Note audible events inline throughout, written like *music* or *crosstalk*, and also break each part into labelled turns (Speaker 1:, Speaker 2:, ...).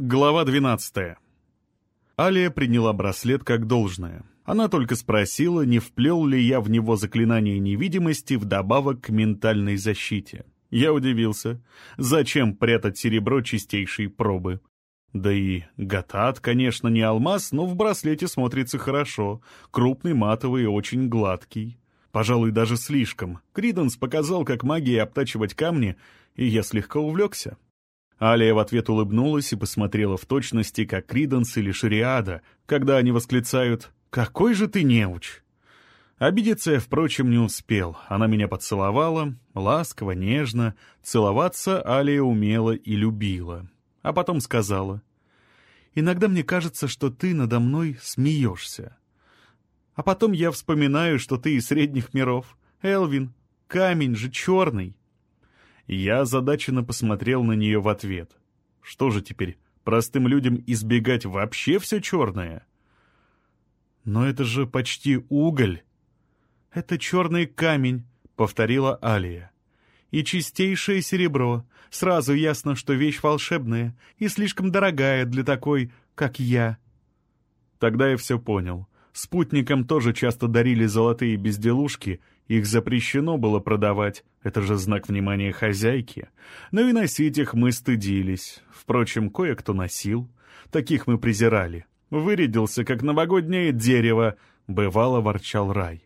Speaker 1: Глава 12. Алия приняла браслет как должное. Она только спросила, не вплел ли я в него заклинание невидимости вдобавок к ментальной защите. Я удивился. Зачем прятать серебро чистейшей пробы? Да и гатат, конечно, не алмаз, но в браслете смотрится хорошо. Крупный, матовый и очень гладкий. Пожалуй, даже слишком. Криденс показал, как магией обтачивать камни, и я слегка увлекся. Алия в ответ улыбнулась и посмотрела в точности, как Криденс или Шариада, когда они восклицают «Какой же ты неуч!». Обидеться я, впрочем, не успел. Она меня поцеловала, ласково, нежно. Целоваться Алия умела и любила. А потом сказала «Иногда мне кажется, что ты надо мной смеешься». А потом я вспоминаю, что ты из средних миров. Элвин, камень же черный. Я озадаченно посмотрел на нее в ответ. Что же теперь, простым людям избегать вообще все черное? Но это же почти уголь. Это черный камень, повторила Алия. И чистейшее серебро. Сразу ясно, что вещь волшебная и слишком дорогая для такой, как я. Тогда я все понял. Спутникам тоже часто дарили золотые безделушки, их запрещено было продавать, это же знак внимания хозяйки. Но и носить их мы стыдились. Впрочем, кое-кто носил. Таких мы презирали. Вырядился, как новогоднее дерево, бывало ворчал рай.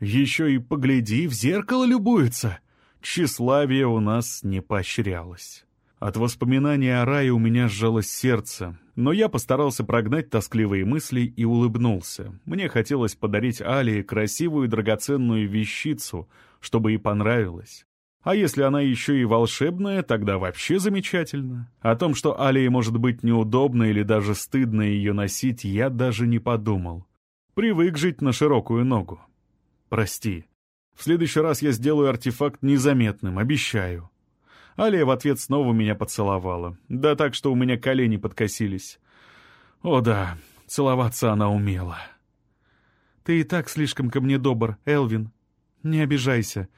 Speaker 1: Еще и погляди, в зеркало любуется. Тщеславие у нас не поощрялось. От воспоминания о рае у меня сжалось сердце, но я постарался прогнать тоскливые мысли и улыбнулся. Мне хотелось подарить Алии красивую драгоценную вещицу, чтобы ей понравилось. А если она еще и волшебная, тогда вообще замечательно. О том, что Алии может быть неудобно или даже стыдно ее носить, я даже не подумал. Привык жить на широкую ногу. Прости. В следующий раз я сделаю артефакт незаметным, обещаю. Алия в ответ снова меня поцеловала. Да так, что у меня колени подкосились. О да, целоваться она умела. «Ты и так слишком ко мне добр, Элвин. Не обижайся.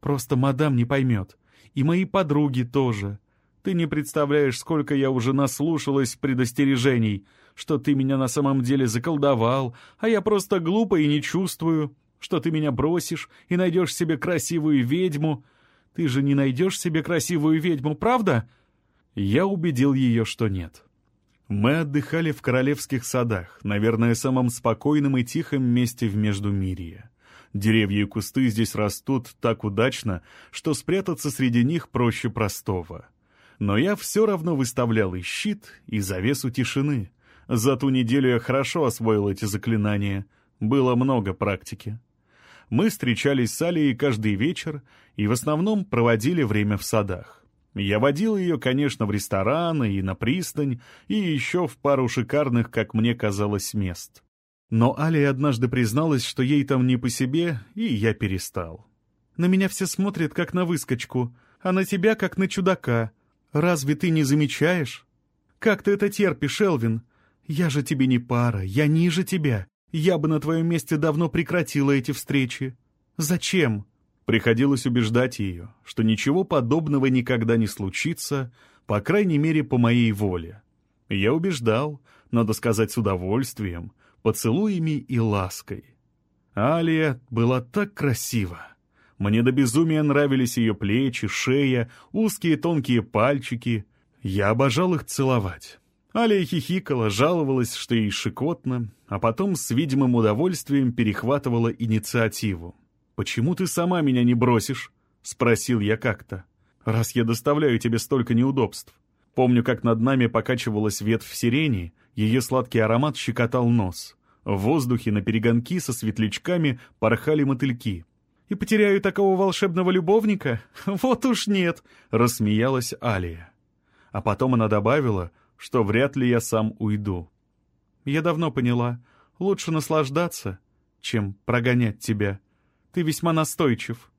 Speaker 1: Просто мадам не поймет. И мои подруги тоже. Ты не представляешь, сколько я уже наслушалась предостережений, что ты меня на самом деле заколдовал, а я просто глупо и не чувствую, что ты меня бросишь и найдешь себе красивую ведьму, ты же не найдешь себе красивую ведьму, правда?» Я убедил ее, что нет. Мы отдыхали в королевских садах, наверное, самом спокойном и тихом месте в Междумирье. Деревья и кусты здесь растут так удачно, что спрятаться среди них проще простого. Но я все равно выставлял и щит, и завесу тишины. За ту неделю я хорошо освоил эти заклинания. Было много практики мы встречались с Алией каждый вечер и в основном проводили время в садах. Я водил ее, конечно, в рестораны и на пристань, и еще в пару шикарных, как мне казалось, мест. Но Алия однажды призналась, что ей там не по себе, и я перестал. «На меня все смотрят, как на выскочку, а на тебя, как на чудака. Разве ты не замечаешь? Как ты это терпишь, Элвин? Я же тебе не пара, я ниже тебя. Я бы на твоем месте давно прекратила эти встречи. Зачем?» Приходилось убеждать ее, что ничего подобного никогда не случится, по крайней мере, по моей воле. Я убеждал, надо сказать, с удовольствием, поцелуями и лаской. Алия была так красива. Мне до безумия нравились ее плечи, шея, узкие тонкие пальчики. Я обожал их целовать. Алия хихикала, жаловалась, что ей шикотно, а потом с видимым удовольствием перехватывала инициативу. «Почему ты сама меня не бросишь?» — спросил я как-то. «Раз я доставляю тебе столько неудобств». Помню, как над нами покачивалась ветвь сирени, ее сладкий аромат щекотал нос. В воздухе на перегонки со светлячками порхали мотыльки. «И потеряю такого волшебного любовника? *laughs* Вот уж нет!» — рассмеялась Алия. А потом она добавила — что вряд ли я сам уйду. Я давно поняла, лучше наслаждаться, чем прогонять тебя. Ты весьма настойчив.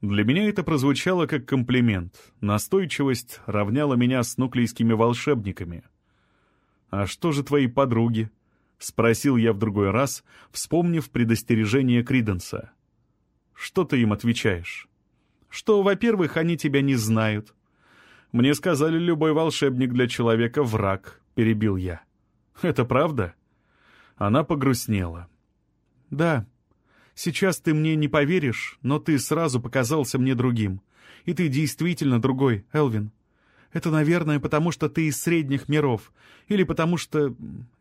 Speaker 1: Для меня это прозвучало как комплимент. Настойчивость равняла меня с нуклейскими волшебниками. «А что же твои подруги?» — спросил я в другой раз, вспомнив предостережение Криденса. «Что ты им отвечаешь?» «Что, во-первых, они тебя не знают, Мне сказали, любой волшебник для человека — враг, — перебил я. Это правда? Она погрустнела. Да, сейчас ты мне не поверишь, но ты сразу показался мне другим. И ты действительно другой, Элвин. Это, наверное, потому что ты из средних миров, или потому что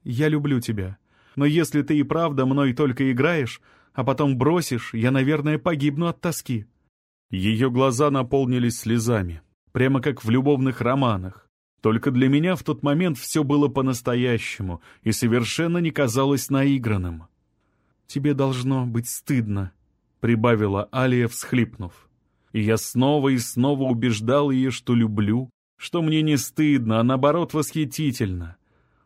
Speaker 1: я люблю тебя. Но если ты и правда мной только играешь, а потом бросишь, я, наверное, погибну от тоски». Ее глаза наполнились слезами, прямо как в любовных романах. Только для меня в тот момент все было по-настоящему и совершенно не казалось наигранным. «Тебе должно быть стыдно», — прибавила Алия, всхлипнув. И я снова и снова убеждал ее, что люблю, что мне не стыдно, а наоборот восхитительно,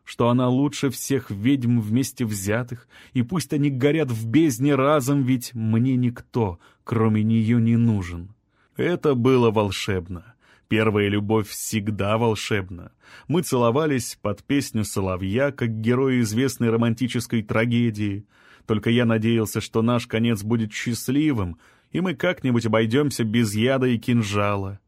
Speaker 1: что она лучше всех ведьм вместе взятых, и пусть они горят в бездне разом, ведь мне никто, кроме нее, не нужен. Это было волшебно. Первая любовь всегда волшебна. Мы целовались под песню соловья, как герои известной романтической трагедии. Только я надеялся, что наш конец будет счастливым, и мы как-нибудь обойдемся без яда и кинжала.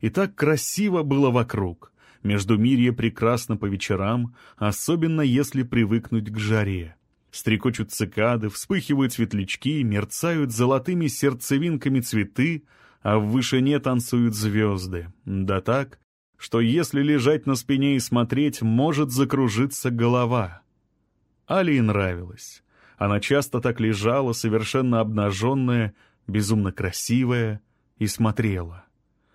Speaker 1: И так красиво было вокруг. Междумирье прекрасно по вечерам, особенно если привыкнуть к жаре. Стрекочут цикады, вспыхивают светлячки, мерцают золотыми сердцевинками цветы, а в вышине танцуют звезды. Да так, что если лежать на спине и смотреть, может закружиться голова. Алии нравилось. Она часто так лежала, совершенно обнаженная, безумно красивая, и смотрела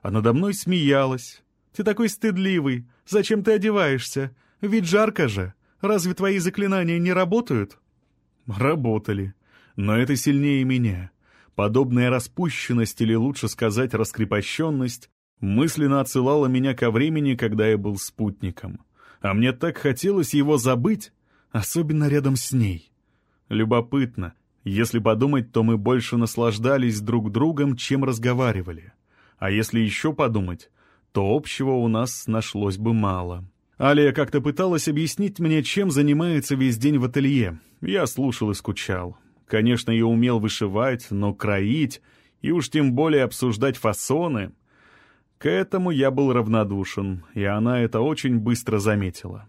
Speaker 1: а надо мной смеялась. «Ты такой стыдливый! Зачем ты одеваешься? Ведь жарко же! Разве твои заклинания не работают?» Работали. Но это сильнее меня. Подобная распущенность, или лучше сказать раскрепощенность, мысленно отсылала меня ко времени, когда я был спутником. А мне так хотелось его забыть, особенно рядом с ней. Любопытно. Если подумать, то мы больше наслаждались друг другом, чем разговаривали. А если еще подумать, то общего у нас нашлось бы мало. Алия как-то пыталась объяснить мне, чем занимается весь день в ателье. Я слушал и скучал. Конечно, я умел вышивать, но кроить, и уж тем более обсуждать фасоны. К этому я был равнодушен, и она это очень быстро заметила.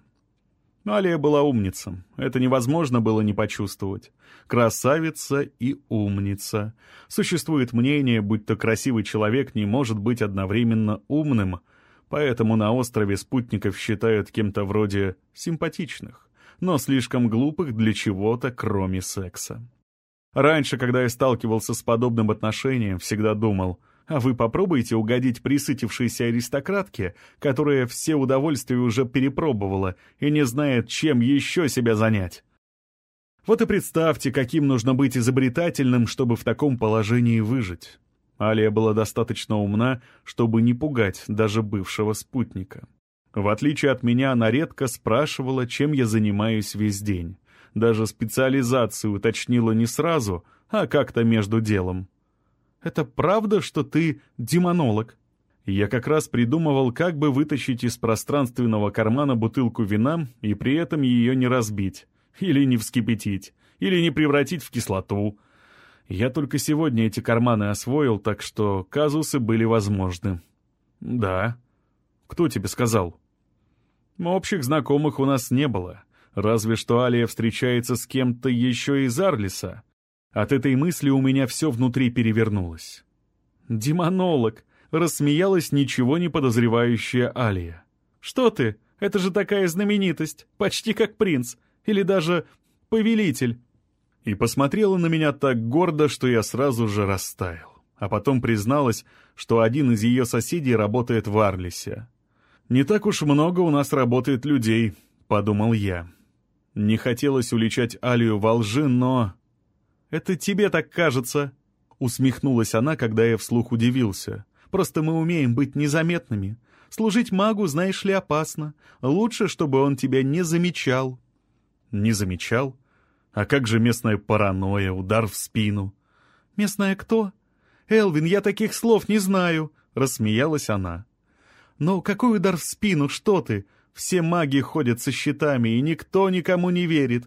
Speaker 1: Алия была умница. Это невозможно было не почувствовать. Красавица и умница. Существует мнение, будто красивый человек не может быть одновременно умным, поэтому на острове спутников считают кем-то вроде симпатичных, но слишком глупых для чего-то, кроме секса. Раньше, когда я сталкивался с подобным отношением, всегда думал — а вы попробуйте угодить присытившейся аристократке, которая все удовольствия уже перепробовала и не знает, чем еще себя занять. Вот и представьте, каким нужно быть изобретательным, чтобы в таком положении выжить. Алия была достаточно умна, чтобы не пугать даже бывшего спутника. В отличие от меня, она редко спрашивала, чем я занимаюсь весь день. Даже специализацию уточнила не сразу, а как-то между делом. Это правда, что ты демонолог?» Я как раз придумывал, как бы вытащить из пространственного кармана бутылку вина и при этом ее не разбить, или не вскипятить, или не превратить в кислоту. Я только сегодня эти карманы освоил, так что казусы были возможны. «Да. Кто тебе сказал?» «Общих знакомых у нас не было. Разве что Алия встречается с кем-то еще из Арлиса. От этой мысли у меня все внутри перевернулось. «Демонолог!» — рассмеялась ничего не подозревающая Алия. «Что ты? Это же такая знаменитость, почти как принц, или даже повелитель!» И посмотрела на меня так гордо, что я сразу же растаял. А потом призналась, что один из ее соседей работает в Арлисе. «Не так уж много у нас работает людей», — подумал я. Не хотелось уличать Алию во лжи, но «Это тебе так кажется», — усмехнулась она, когда я вслух удивился. «Просто мы умеем быть незаметными. Служить магу, знаешь ли, опасно. Лучше, чтобы он тебя не замечал». «Не замечал? А как же местная паранойя, удар в спину?» «Местная кто?» «Элвин, я таких слов не знаю», — рассмеялась она. «Но какой удар в спину, что ты? Все маги ходят со щитами, и никто никому не верит.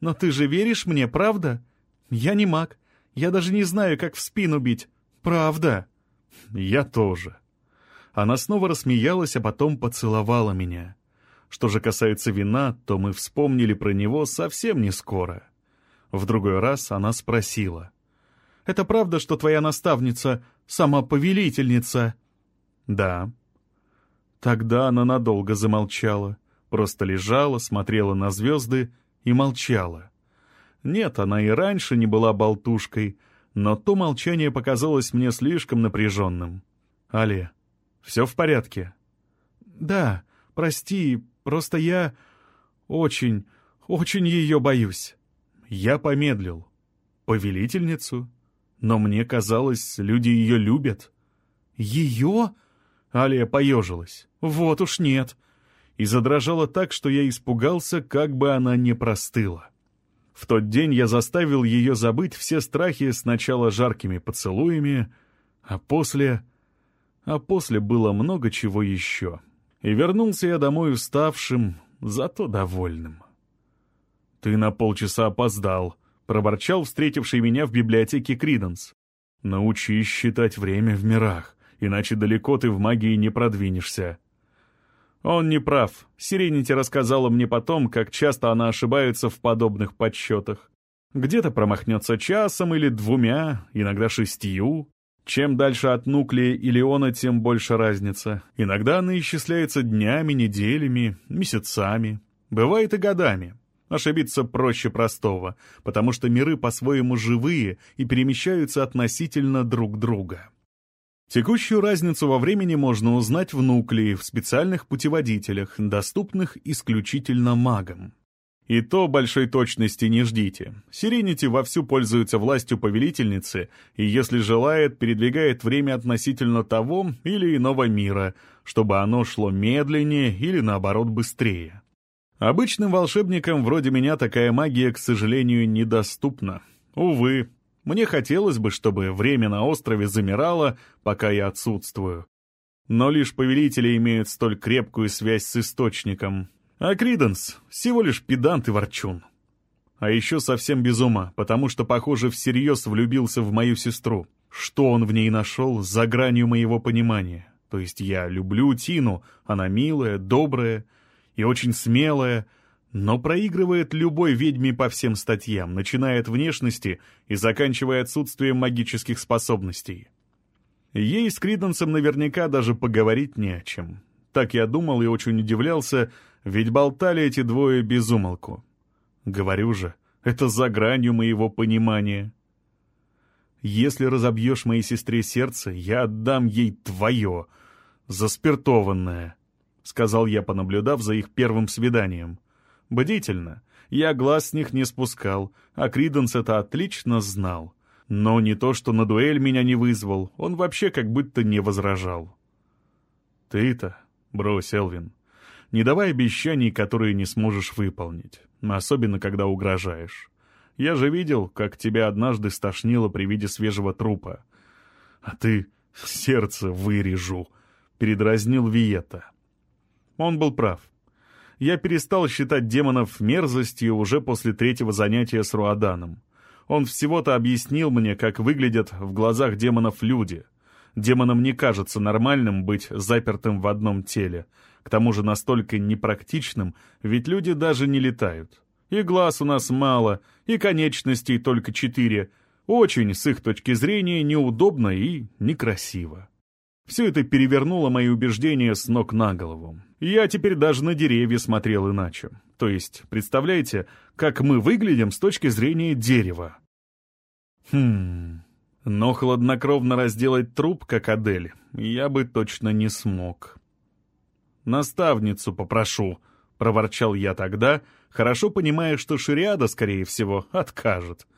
Speaker 1: Но ты же веришь мне, правда?» «Я не маг. Я даже не знаю, как в спину бить. Правда». «Я тоже». Она снова рассмеялась, а потом поцеловала меня. Что же касается вина, то мы вспомнили про него совсем не скоро. В другой раз она спросила. «Это правда, что твоя наставница — сама повелительница?» «Да». Тогда она надолго замолчала, просто лежала, смотрела на звезды и молчала. Нет, она и раньше не была болтушкой, но то молчание показалось мне слишком напряженным. «Але, все в порядке?» «Да, прости, просто я очень, очень ее боюсь». Я помедлил. «Повелительницу?» Но мне казалось, люди ее любят. «Ее?» Алия поежилась. «Вот уж нет!» И задрожала так, что я испугался, как бы она не простыла. В тот день я заставил ее забыть все страхи сначала жаркими поцелуями, а после... А после было много чего еще. И вернулся я домой уставшим, зато довольным. «Ты на полчаса опоздал», — проворчал встретивший меня в библиотеке Криденс. «Научись считать время в мирах, иначе далеко ты в магии не продвинешься». Он не прав. Сиренити рассказала мне потом, как часто она ошибается в подобных подсчетах. Где-то промахнется часом или двумя, иногда шестью. Чем дальше от нуклея или иона, тем больше разница. Иногда она исчисляется днями, неделями, месяцами. Бывает и годами. Ошибиться проще простого, потому что миры по-своему живые и перемещаются относительно друг друга. Текущую разницу во времени можно узнать в нуклее, в специальных путеводителях, доступных исключительно магам. И то большой точности не ждите. Сиренити вовсю пользуется властью повелительницы, и если желает, передвигает время относительно того или иного мира, чтобы оно шло медленнее или наоборот быстрее. Обычным волшебникам вроде меня такая магия, к сожалению, недоступна. Увы, мне хотелось бы, чтобы время на острове замирало, пока я отсутствую. Но лишь повелители имеют столь крепкую связь с источником. А Криденс — всего лишь педант и ворчун. А еще совсем без ума, потому что, похоже, всерьез влюбился в мою сестру. Что он в ней нашел за гранью моего понимания? То есть я люблю Тину, она милая, добрая и очень смелая — но проигрывает любой ведьме по всем статьям, начиная от внешности и заканчивая отсутствием магических способностей. Ей с Криденсом наверняка даже поговорить не о чем. Так я думал и очень удивлялся, ведь болтали эти двое без умолку. Говорю же, это за гранью моего понимания. Если разобьешь моей сестре сердце, я отдам ей твое, заспиртованное, — сказал я, понаблюдав за их первым свиданием. Бдительно. Я глаз с них не спускал, а Криденс это отлично знал. Но не то, что на дуэль меня не вызвал, он вообще как будто не возражал. «Ты-то, брось, Элвин, не давай обещаний, которые не сможешь выполнить, особенно когда угрожаешь. Я же видел, как тебя однажды стошнило при виде свежего трупа. А ты сердце вырежу», — передразнил Виета. Он был прав я перестал считать демонов мерзостью уже после третьего занятия с Руаданом. Он всего-то объяснил мне, как выглядят в глазах демонов люди. Демонам не кажется нормальным быть запертым в одном теле, к тому же настолько непрактичным, ведь люди даже не летают. И глаз у нас мало, и конечностей только четыре. Очень, с их точки зрения, неудобно и некрасиво. Все это перевернуло мои убеждения с ног на голову. Я теперь даже на деревья смотрел иначе. То есть, представляете, как мы выглядим с точки зрения дерева. Хм... Но хладнокровно разделать труп, как Адель, я бы точно не смог. «Наставницу попрошу», — проворчал я тогда, хорошо понимая, что Шириада, скорее всего, откажет.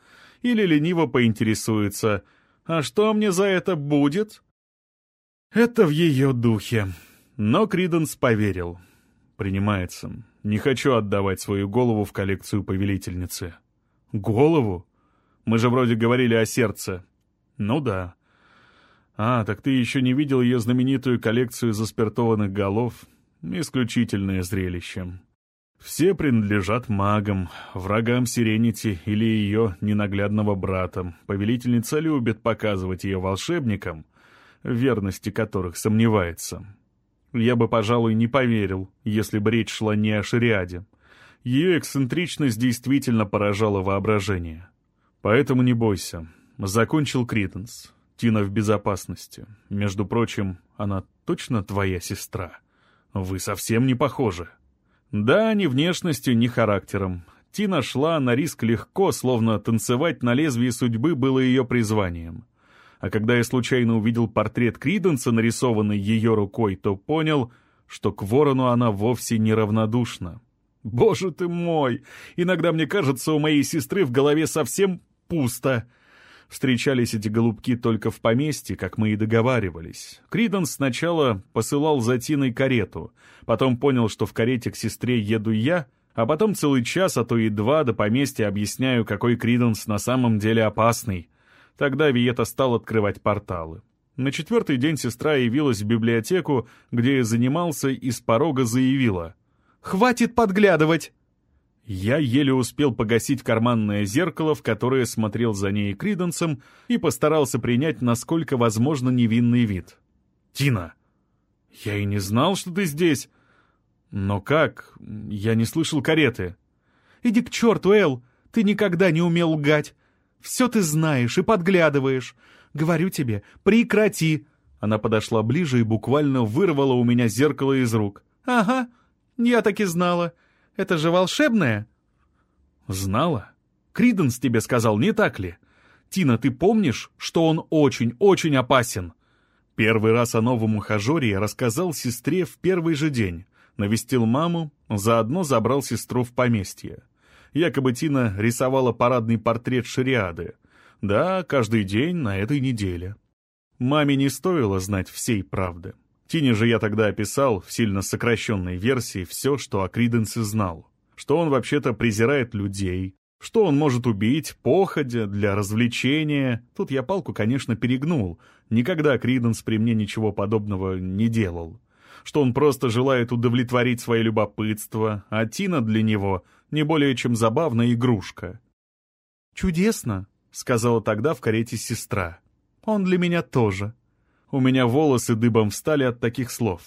Speaker 1: Или лениво поинтересуется, «А что мне за это будет?» Это в ее духе. Но Криденс поверил. Принимается. Не хочу отдавать свою голову в коллекцию повелительницы. Голову? Мы же вроде говорили о сердце. Ну да. А, так ты еще не видел ее знаменитую коллекцию заспиртованных голов? Исключительное зрелище. Все принадлежат магам, врагам Сиренити или ее ненаглядного брата. Повелительница любит показывать ее волшебникам, верности которых сомневается. Я бы, пожалуй, не поверил, если бы речь шла не о шариаде. Ее эксцентричность действительно поражала воображение. Поэтому не бойся. Закончил Криденс. Тина в безопасности. Между прочим, она точно твоя сестра. Вы совсем не похожи. Да, ни внешностью, ни характером. Тина шла на риск легко, словно танцевать на лезвии судьбы было ее призванием. А когда я случайно увидел портрет Криденса, нарисованный ее рукой, то понял, что к ворону она вовсе не равнодушна. Боже ты мой! Иногда мне кажется, у моей сестры в голове совсем пусто. Встречались эти голубки только в поместье, как мы и договаривались. Криденс сначала посылал за Тиной карету, потом понял, что в карете к сестре еду я, а потом целый час, а то и два до поместья объясняю, какой Криденс на самом деле опасный. Тогда Виета стал открывать порталы. На четвертый день сестра явилась в библиотеку, где я занимался, и с порога заявила. «Хватит подглядывать!» Я еле успел погасить карманное зеркало, в которое смотрел за ней Криденсом, и постарался принять, насколько возможно, невинный вид. «Тина, я и не знал, что ты здесь. Но как? Я не слышал кареты». «Иди к черту, Эл! Ты никогда не умел лгать. Все ты знаешь и подглядываешь. Говорю тебе, прекрати!» Она подошла ближе и буквально вырвала у меня зеркало из рук. «Ага, я так и знала. Это же волшебное!» «Знала? Криденс тебе сказал, не так ли? Тина, ты помнишь, что он очень-очень опасен?» Первый раз о новом ухажере я рассказал сестре в первый же день. Навестил маму, заодно забрал сестру в поместье. Якобы Тина рисовала парадный портрет шариады. Да, каждый день на этой неделе. Маме не стоило знать всей правды. Тине же я тогда описал в сильно сокращенной версии все, что о Криденсе знал. Что он вообще-то презирает людей, что он может убить, походя, для развлечения. Тут я палку, конечно, перегнул. Никогда Криденс при мне ничего подобного не делал что он просто желает удовлетворить свое любопытство, а Тина для него не более чем забавная игрушка. «Чудесно», — сказала тогда в карете сестра. «Он для меня тоже». У меня волосы дыбом встали от таких слов.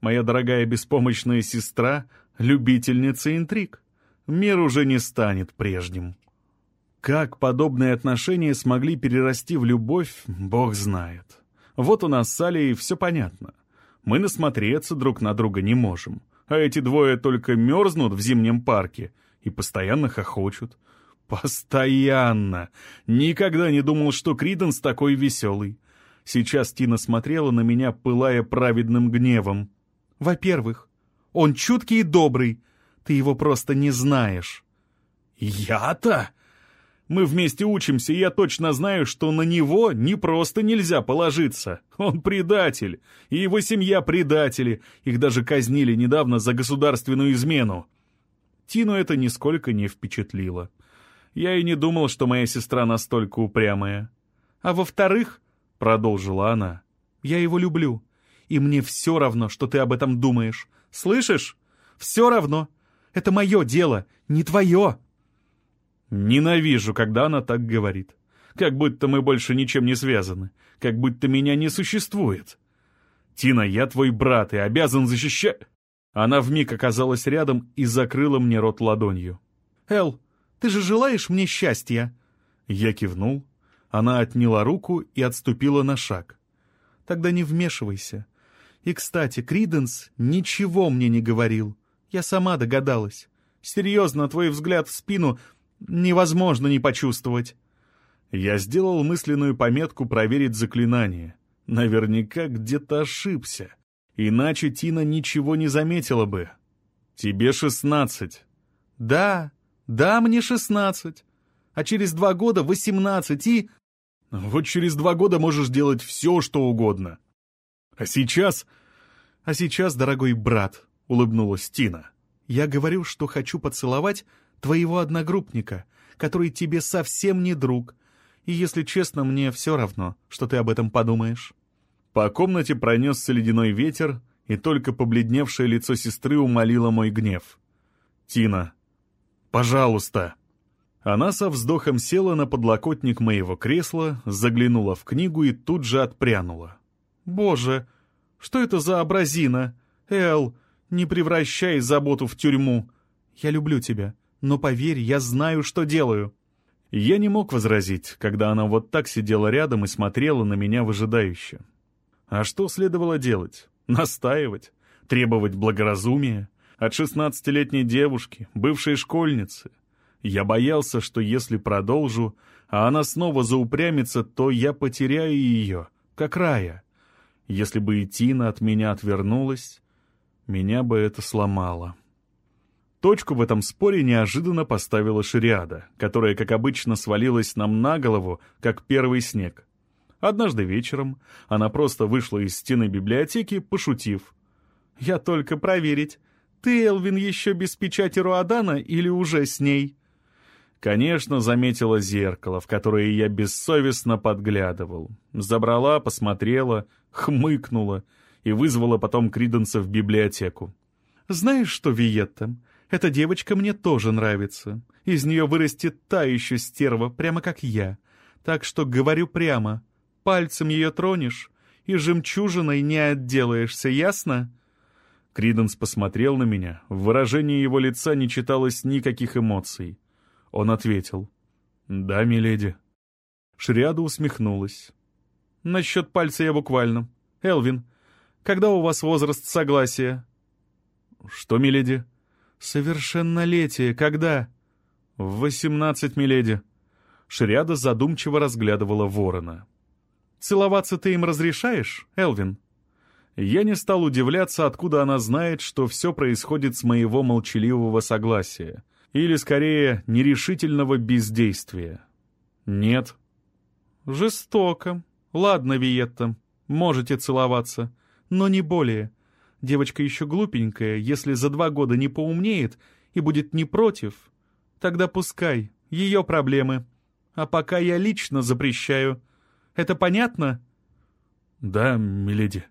Speaker 1: Моя дорогая беспомощная сестра — любительница интриг. Мир уже не станет прежним. Как подобные отношения смогли перерасти в любовь, бог знает. Вот у нас с Алией все понятно. Мы насмотреться друг на друга не можем. А эти двое только мерзнут в зимнем парке и постоянно хохочут. Постоянно. Никогда не думал, что Криденс такой веселый. Сейчас Тина смотрела на меня, пылая праведным гневом. Во-первых, он чуткий и добрый. Ты его просто не знаешь. Я-то? Мы вместе учимся, и я точно знаю, что на него не просто нельзя положиться. Он предатель, и его семья предатели. Их даже казнили недавно за государственную измену. Тину это нисколько не впечатлило. Я и не думал, что моя сестра настолько упрямая. А во-вторых, — продолжила она, — я его люблю, и мне все равно, что ты об этом думаешь. Слышишь? Все равно. Это мое дело, не твое. Ненавижу, когда она так говорит. Как будто мы больше ничем не связаны. Как будто меня не существует. Тина, я твой брат и обязан защищать... Она вмиг оказалась рядом и закрыла мне рот ладонью. «Эл, ты же желаешь мне счастья?» Я кивнул. Она отняла руку и отступила на шаг. «Тогда не вмешивайся. И, кстати, Криденс ничего мне не говорил. Я сама догадалась. Серьезно, твой взгляд в спину невозможно не почувствовать. Я сделал мысленную пометку проверить заклинание. Наверняка где-то ошибся. Иначе Тина ничего не заметила бы. Тебе шестнадцать. Да, да, мне шестнадцать. А через два года восемнадцать и... Вот через два года можешь делать все, что угодно. А сейчас... А сейчас, дорогой брат, улыбнулась Тина. Я говорю, что хочу поцеловать твоего одногруппника, который тебе совсем не друг. И, если честно, мне все равно, что ты об этом подумаешь». По комнате пронесся ледяной ветер, и только побледневшее лицо сестры умолило мой гнев. «Тина, пожалуйста!» Она со вздохом села на подлокотник моего кресла, заглянула в книгу и тут же отпрянула. Боже, что это за образина? Эл, не превращай заботу в тюрьму. Я люблю тебя, но поверь, я знаю, что делаю». Я не мог возразить, когда она вот так сидела рядом и смотрела на меня выжидающе. А что следовало делать? Настаивать? Требовать благоразумия? От шестнадцатилетней девушки, бывшей школьницы? Я боялся, что если продолжу, а она снова заупрямится, то я потеряю ее, как рая. Если бы и Тина от меня отвернулась, меня бы это сломало. Точку в этом споре неожиданно поставила Шириада, которая, как обычно, свалилась нам на голову, как первый снег. Однажды вечером она просто вышла из стены библиотеки, пошутив. «Я только проверить, ты, Элвин, еще без печати Руадана или уже с ней?» Конечно, заметила зеркало, в которое я бессовестно подглядывал. Забрала, посмотрела, хмыкнула и вызвала потом Криденса в библиотеку. «Знаешь что, Виетта, эта девочка мне тоже нравится. Из нее вырастет та еще стерва, прямо как я. Так что говорю прямо, пальцем ее тронешь, и жемчужиной не отделаешься, ясно?» Криденс посмотрел на меня. В выражении его лица не читалось никаких эмоций. Он ответил. «Да, миледи». Шриада усмехнулась. «Насчет пальца я буквально. Элвин, когда у вас возраст согласия?» «Что, миледи?» «Совершеннолетие. Когда?» «В восемнадцать, миледи». Шриада задумчиво разглядывала ворона. «Целоваться ты им разрешаешь, Элвин?» Я не стал удивляться, откуда она знает, что все происходит с моего молчаливого согласия. Или, скорее, нерешительного бездействия. Нет. Жестоко. Ладно, Виетта, можете целоваться. Но не более. Девочка еще глупенькая, если за два года не поумнеет и будет не против, тогда пускай, ее проблемы. А пока я лично запрещаю. Это понятно? Да, миледи.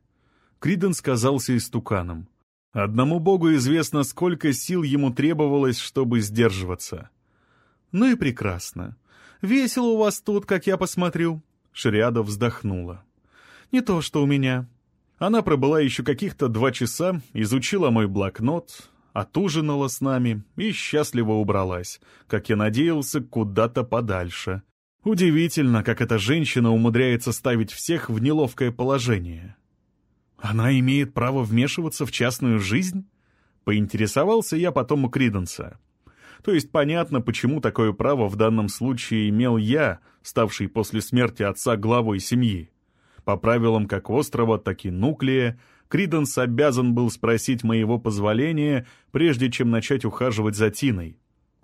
Speaker 1: Криден сказался истуканом. Одному богу известно, сколько сил ему требовалось, чтобы сдерживаться. «Ну и прекрасно. Весело у вас тут, как я посмотрю». Шариада вздохнула. «Не то, что у меня». Она пробыла еще каких-то два часа, изучила мой блокнот, отужинала с нами и счастливо убралась, как я надеялся, куда-то подальше. Удивительно, как эта женщина умудряется ставить всех в неловкое положение. «Она имеет право вмешиваться в частную жизнь?» Поинтересовался я потом у Криденса. То есть понятно, почему такое право в данном случае имел я, ставший после смерти отца главой семьи. По правилам как острова, так и нуклея, Криденс обязан был спросить моего позволения, прежде чем начать ухаживать за Тиной.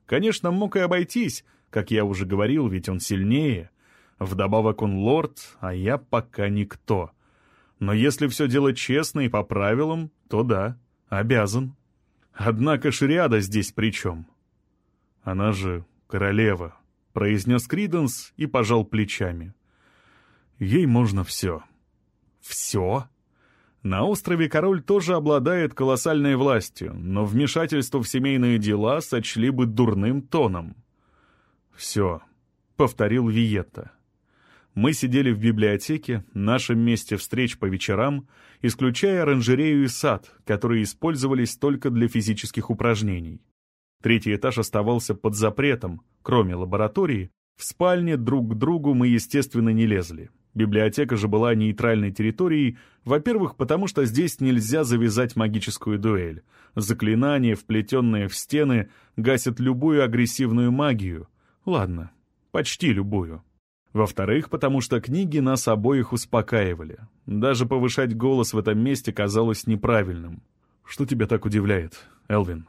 Speaker 1: Конечно, мог и обойтись, как я уже говорил, ведь он сильнее. Вдобавок он лорд, а я пока никто — но если все делать честно и по правилам, то да, обязан. Однако Шриада здесь при чем? Она же королева, произнес Криденс и пожал плечами. Ей можно все. Все? На острове король тоже обладает колоссальной властью, но вмешательство в семейные дела сочли бы дурным тоном. «Все», — повторил Виетта. Мы сидели в библиотеке, нашем месте встреч по вечерам, исключая оранжерею и сад, которые использовались только для физических упражнений. Третий этаж оставался под запретом, кроме лаборатории. В спальне друг к другу мы, естественно, не лезли. Библиотека же была нейтральной территорией, во-первых, потому что здесь нельзя завязать магическую дуэль. Заклинания, вплетенные в стены, гасят любую агрессивную магию. Ладно, почти любую. Во-вторых, потому что книги нас обоих успокаивали. Даже повышать голос в этом месте казалось неправильным. Что тебя так удивляет, Элвин?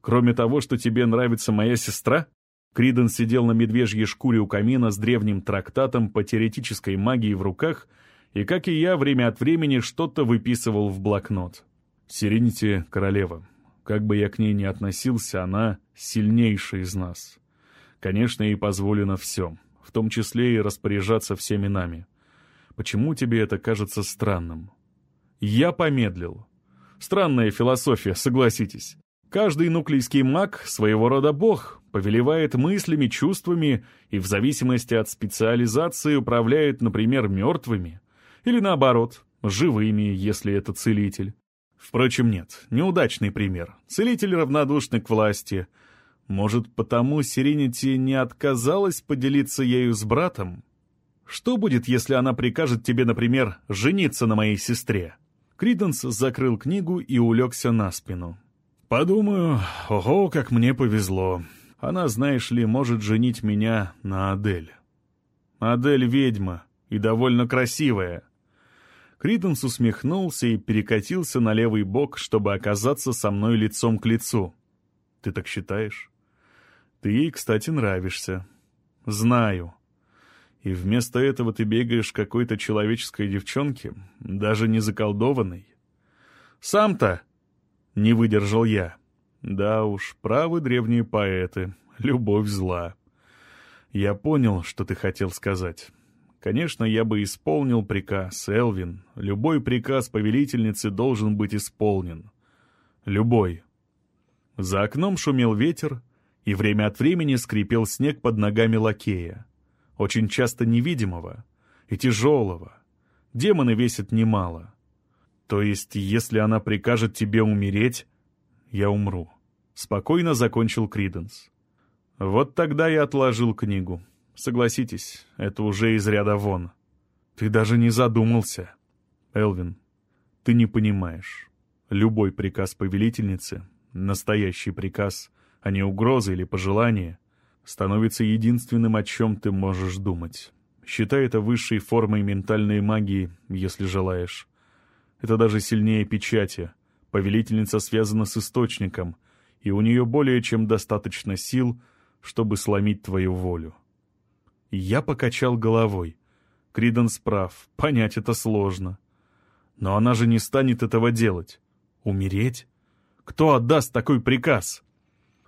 Speaker 1: Кроме того, что тебе нравится моя сестра? Криден сидел на медвежьей шкуре у камина с древним трактатом по теоретической магии в руках и, как и я, время от времени что-то выписывал в блокнот. Сиренити — королева. Как бы я к ней ни относился, она сильнейшая из нас. Конечно, ей позволено все в том числе и распоряжаться всеми нами. Почему тебе это кажется странным? Я помедлил. Странная философия, согласитесь. Каждый нуклейский маг, своего рода бог, повелевает мыслями, чувствами и в зависимости от специализации управляет, например, мертвыми. Или наоборот, Живыми, если это целитель. Впрочем, нет, неудачный пример. Целитель равнодушный к власти. Может, потому Сиренити не отказалась поделиться ею с братом? Что будет, если она прикажет тебе, например, жениться на моей сестре?» Криденс закрыл книгу и улегся на спину. «Подумаю, ого, как мне повезло. Она, знаешь ли, может женить меня на Адель. Адель ведьма и довольно красивая». Криденс усмехнулся и перекатился на левый бок, чтобы оказаться со мной лицом к лицу. «Ты так считаешь? Ты ей, кстати, нравишься. Знаю. И вместо этого ты бегаешь какой-то человеческой девчонке, даже не заколдованной. Сам-то не выдержал я. Да уж, правы древние поэты. Любовь зла. Я понял, что ты хотел сказать. Конечно, я бы исполнил приказ, Элвин. Любой приказ повелительницы должен быть исполнен. Любой. За окном шумел ветер, и время от времени скрипел снег под ногами лакея очень часто невидимого и тяжелого. Демоны весят немало. То есть, если она прикажет тебе умереть, я умру. Спокойно закончил Криденс. Вот тогда я отложил книгу. Согласитесь, это уже из ряда вон. Ты даже не задумался. Элвин, ты не понимаешь. Любой приказ повелительницы, настоящий приказ, а не угроза или пожелание, становится единственным, о чем ты можешь думать. Считай это высшей формой ментальной магии, если желаешь. Это даже сильнее печати. Повелительница связана с источником, и у нее более чем достаточно сил, чтобы сломить твою волю. Я покачал головой. Криденс прав, понять это сложно. Но она же не станет этого делать. Умереть? Кто отдаст такой приказ?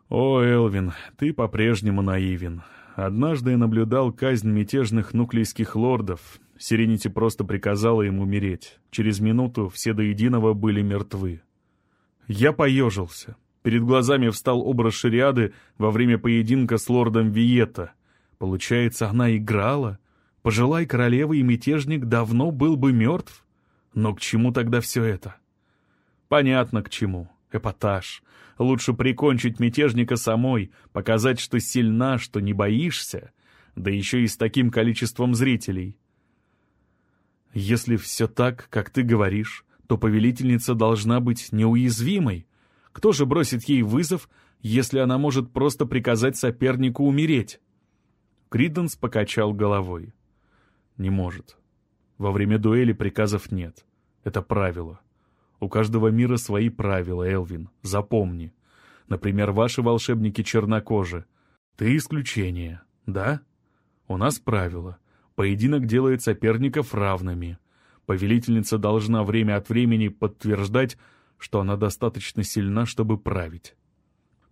Speaker 1: «О, Элвин, ты по-прежнему наивен. Однажды я наблюдал казнь мятежных нуклейских лордов. Сиренити просто приказала им умереть. Через минуту все до единого были мертвы. Я поежился. Перед глазами встал образ Шариады во время поединка с лордом Виета. Получается, она играла? Пожелай королевы и мятежник давно был бы мертв? Но к чему тогда все это? Понятно, к чему. Эпатаж. Лучше прикончить мятежника самой, показать, что сильна, что не боишься, да еще и с таким количеством зрителей. Если все так, как ты говоришь, то повелительница должна быть неуязвимой. Кто же бросит ей вызов, если она может просто приказать сопернику умереть? Криденс покачал головой. Не может. Во время дуэли приказов нет. Это правило. У каждого мира свои правила, Элвин, запомни. Например, ваши волшебники чернокожи. Ты исключение, да? У нас правило. Поединок делает соперников равными. Повелительница должна время от времени подтверждать, что она достаточно сильна, чтобы править.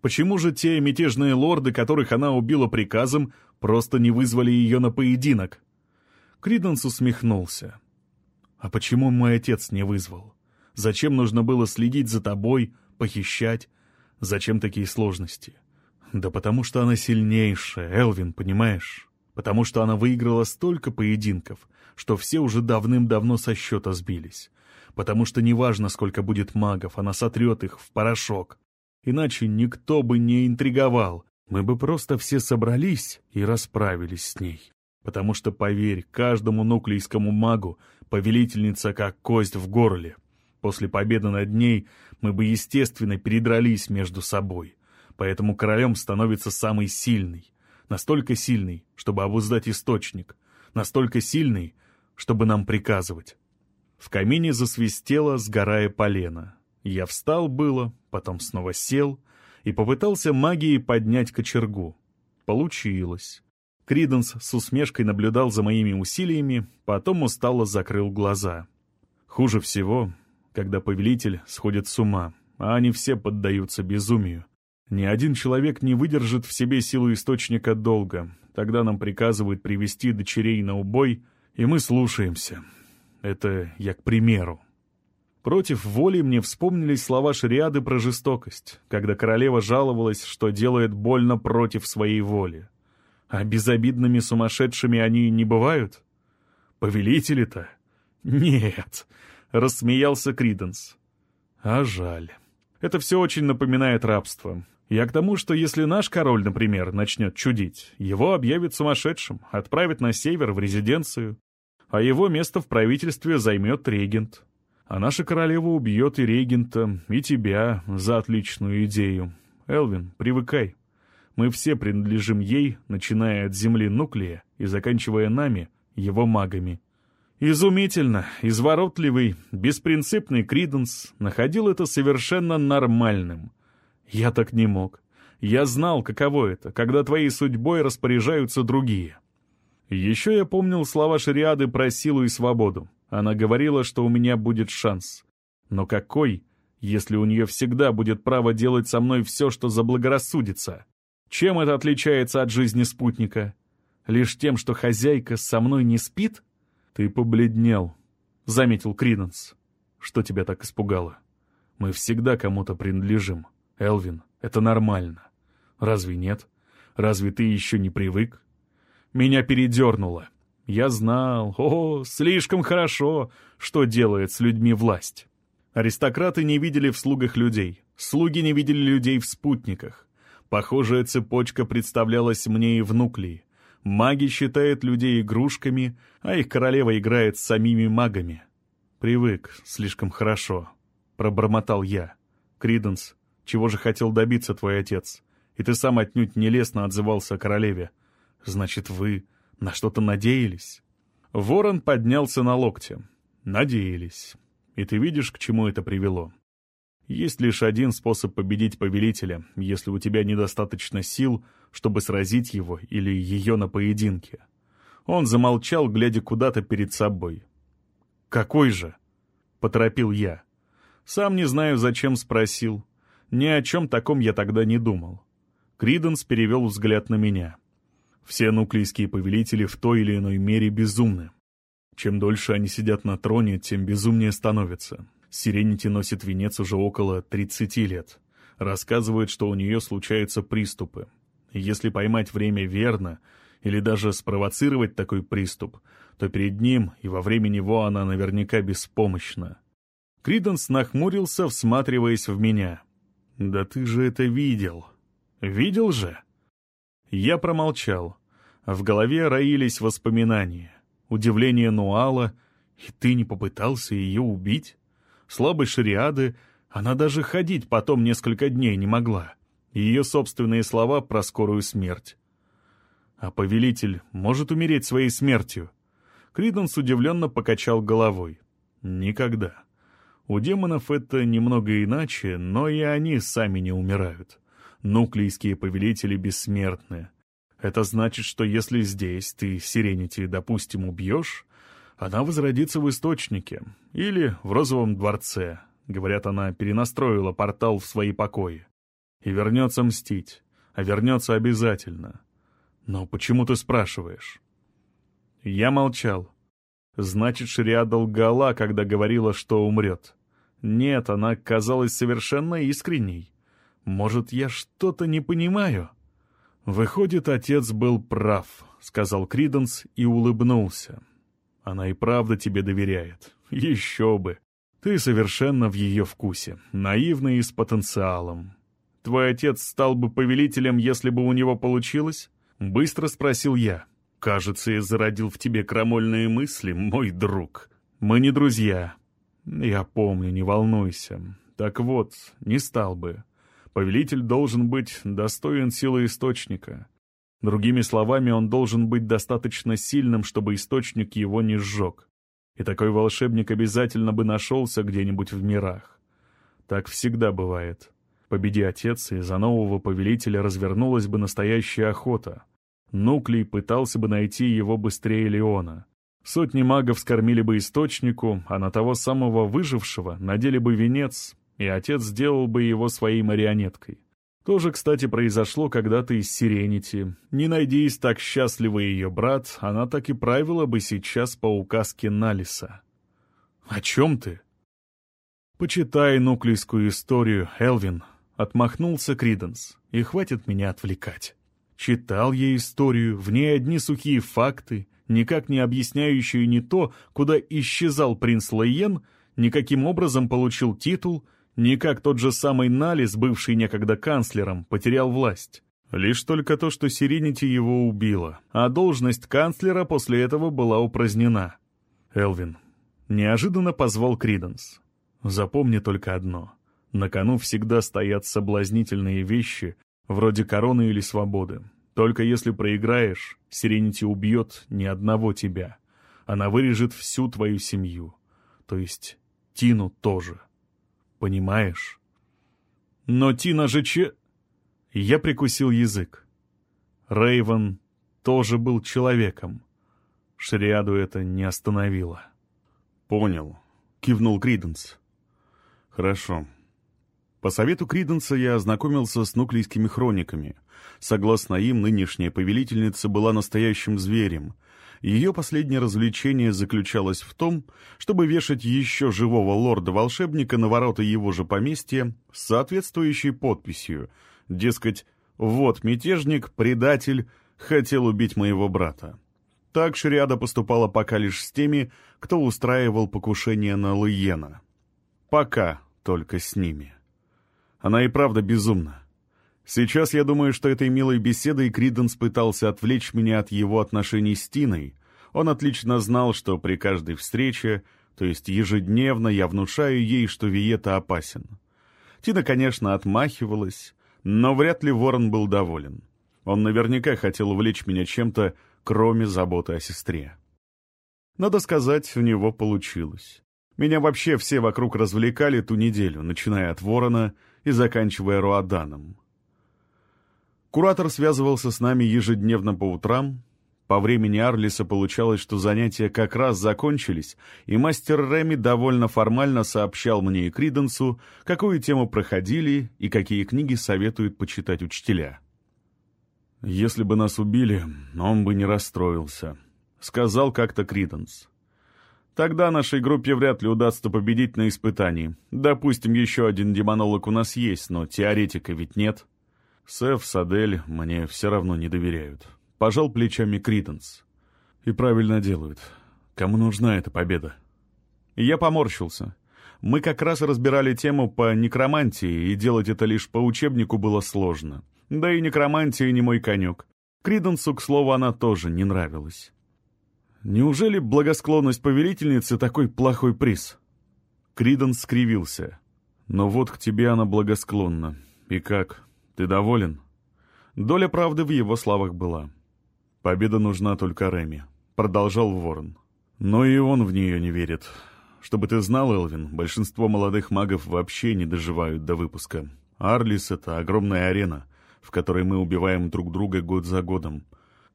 Speaker 1: Почему же те мятежные лорды, которых она убила приказом, просто не вызвали ее на поединок? Криденс усмехнулся. А почему мой отец не вызвал? Зачем нужно было следить за тобой, похищать? Зачем такие сложности? Да потому что она сильнейшая, Элвин, понимаешь? Потому что она выиграла столько поединков, что все уже давным-давно со счета сбились. Потому что неважно, сколько будет магов, она сотрет их в порошок. Иначе никто бы не интриговал. Мы бы просто все собрались и расправились с ней. Потому что, поверь, каждому нуклейскому магу повелительница как кость в горле. После победы над ней мы бы, естественно, передрались между собой. Поэтому королем становится самый сильный. Настолько сильный, чтобы обуздать источник. Настолько сильный, чтобы нам приказывать. В камине засвистело, сгорая полено. Я встал было, потом снова сел и попытался магией поднять кочергу. Получилось. Криденс с усмешкой наблюдал за моими усилиями, потом устало закрыл глаза. Хуже всего, когда повелитель сходит с ума, а они все поддаются безумию. Ни один человек не выдержит в себе силу источника долго. Тогда нам приказывают привести дочерей на убой, и мы слушаемся. Это я к примеру. Против воли мне вспомнились слова шариады про жестокость, когда королева жаловалась, что делает больно против своей воли. А безобидными сумасшедшими они не бывают? Повелители-то? Нет, — рассмеялся Криденс. «А жаль. Это все очень напоминает рабство. Я к тому, что если наш король, например, начнет чудить, его объявят сумасшедшим, отправят на север в резиденцию, а его место в правительстве займет регент. А наша королева убьет и регента, и тебя за отличную идею. Элвин, привыкай. Мы все принадлежим ей, начиная от земли Нуклея и заканчивая нами, его магами. Изумительно, изворотливый, беспринципный Криденс находил это совершенно нормальным. Я так не мог. Я знал, каково это, когда твоей судьбой распоряжаются другие. Еще я помнил слова Шариады про силу и свободу. Она говорила, что у меня будет шанс. Но какой, если у нее всегда будет право делать со мной все, что заблагорассудится? Чем это отличается от жизни спутника? Лишь тем, что хозяйка со мной не спит? «Ты побледнел», — заметил Криденс. «Что тебя так испугало? Мы всегда кому-то принадлежим. Элвин, это нормально. Разве нет? Разве ты еще не привык?» Меня передернуло. Я знал, о, слишком хорошо, что делает с людьми власть. Аристократы не видели в слугах людей, слуги не видели людей в спутниках. Похожая цепочка представлялась мне и в. Маги считают людей игрушками, а их королева играет с самими магами. Привык слишком хорошо. Пробормотал я. Криденс, чего же хотел добиться твой отец? И ты сам отнюдь нелестно отзывался о королеве. Значит, вы на что-то надеялись? Ворон поднялся на локте. Надеялись. И ты видишь, к чему это привело. Есть лишь один способ победить повелителя, если у тебя недостаточно сил, чтобы сразить его или ее на поединке. Он замолчал, глядя куда-то перед собой. «Какой же?» — поторопил я. Сам не знаю, зачем спросил. Ни о чем таком я тогда не думал. Криденс перевел взгляд на меня. Все нуклейские повелители в той или иной мере безумны. Чем дольше они сидят на троне, тем безумнее становятся. Сиренити носит венец уже около 30 лет. Рассказывает, что у нее случаются приступы. Если поймать время верно, или даже спровоцировать такой приступ, то перед ним и во время него она наверняка беспомощна. Криденс нахмурился, всматриваясь в меня. «Да ты же это видел!» «Видел же?» Я промолчал. В голове роились воспоминания. Удивление Нуала, и ты не попытался ее убить? слабость шариады, она даже ходить потом несколько дней не могла. Ее собственные слова про скорую смерть. А повелитель может умереть своей смертью? Криденс удивленно покачал головой. Никогда. У демонов это немного иначе, но и они сами не умирают. Нуклейские повелители бессмертны. Это значит, что если здесь ты Сиренити, допустим, убьешь, она возродится в Источнике или в Розовом дворце. Говорят, она перенастроила портал в свои покои. И вернется мстить. А вернется обязательно. Но почему ты спрашиваешь? Я молчал. Значит, Шриада лгала, когда говорила, что умрет. Нет, она казалась совершенно искренней. Может, я что-то не понимаю? Выходит, отец был прав, — сказал Криденс и улыбнулся. Она и правда тебе доверяет. Еще бы. Ты совершенно в ее вкусе, наивный и с потенциалом. Твой отец стал бы повелителем, если бы у него получилось? Быстро спросил я. Кажется, я зародил в тебе крамольные мысли, мой друг. Мы не друзья. Я помню, не волнуйся. Так вот, не стал бы. Повелитель должен быть достоин силы источника. Другими словами, он должен быть достаточно сильным, чтобы источник его не сжег. И такой волшебник обязательно бы нашелся где-нибудь в мирах. Так всегда бывает. Победи отец, и за нового повелителя развернулась бы настоящая охота. Нуклей пытался бы найти его быстрее Леона. Сотни магов скормили бы источнику, а на того самого выжившего надели бы венец, и отец сделал бы его своей марионеткой. То же, кстати, произошло когда-то из Сиренити. Не найдись так счастливый ее брат, она так и правила бы сейчас по указке Налиса. «О чем ты?» «Почитай нуклейскую историю, Элвин», — отмахнулся Криденс, — «и хватит меня отвлекать». Читал я историю, в ней одни сухие факты, никак не объясняющие ни то, куда исчезал принц Лейен, никаким образом получил титул, ни как тот же самый Налис, бывший некогда канцлером, потерял власть. Лишь только то, что Сиренити его убила, а должность канцлера после этого была упразднена. Элвин неожиданно позвал Криденс. Запомни только одно. На кону всегда стоят соблазнительные вещи, вроде короны или свободы. Только если проиграешь, Сиренити убьет ни одного тебя. Она вырежет всю твою семью. То есть Тину тоже. Понимаешь? Но Тина же че... Я прикусил язык. Рейвен тоже был человеком. Шриаду это не остановило.
Speaker 2: «Понял», — кивнул Криденс. «Хорошо. По совету Криденса я ознакомился с нуклейскими хрониками. Согласно им, нынешняя повелительница была настоящим зверем. Ее последнее развлечение заключалось в том, чтобы вешать еще живого лорда-волшебника на ворота его же поместья с соответствующей подписью — Дескать, вот мятежник, предатель, хотел убить моего брата. Так Шриада поступала пока лишь с теми, кто устраивал покушение на Луена. Пока только с ними. Она и правда безумна. Сейчас я думаю, что этой милой беседой Криденс пытался отвлечь меня от его отношений с Тиной. Он отлично знал, что при каждой встрече, то есть ежедневно, я внушаю ей, что Виета опасен. Тина, конечно, отмахивалась, но вряд ли Ворон был доволен. Он наверняка хотел увлечь меня чем-то, кроме заботы о сестре. Надо сказать, у него получилось. Меня вообще все вокруг развлекали ту неделю, начиная от Ворона и заканчивая Руаданом. Куратор связывался с нами ежедневно по утрам, по времени Арлиса получалось, что занятия как раз закончились, и мастер Реми довольно формально сообщал мне и Криденсу, какую тему проходили и какие книги советуют почитать учителя. «Если бы нас убили, он бы не расстроился», — сказал как-то Криденс. «Тогда нашей группе вряд ли удастся победить на испытании. Допустим, еще один демонолог у нас есть, но теоретика ведь нет. Сэф, Садель мне все равно не доверяют». Пожал плечами Криденс. И правильно делают. Кому нужна эта победа? я поморщился. Мы как раз разбирали тему по некромантии, и делать это лишь по учебнику было сложно. Да и некромантия не мой конек. Криденсу, к слову, она тоже не нравилась. Неужели благосклонность повелительницы такой плохой приз? Криденс скривился. Но вот к тебе она благосклонна. И как? Ты доволен? Доля правды в его словах была. Победа нужна только Реми», — продолжал Ворон. «Но и он в нее не верит. Чтобы ты знал, Элвин, большинство молодых магов вообще не доживают до выпуска. Арлис — это огромная арена, в которой мы убиваем друг друга год за годом.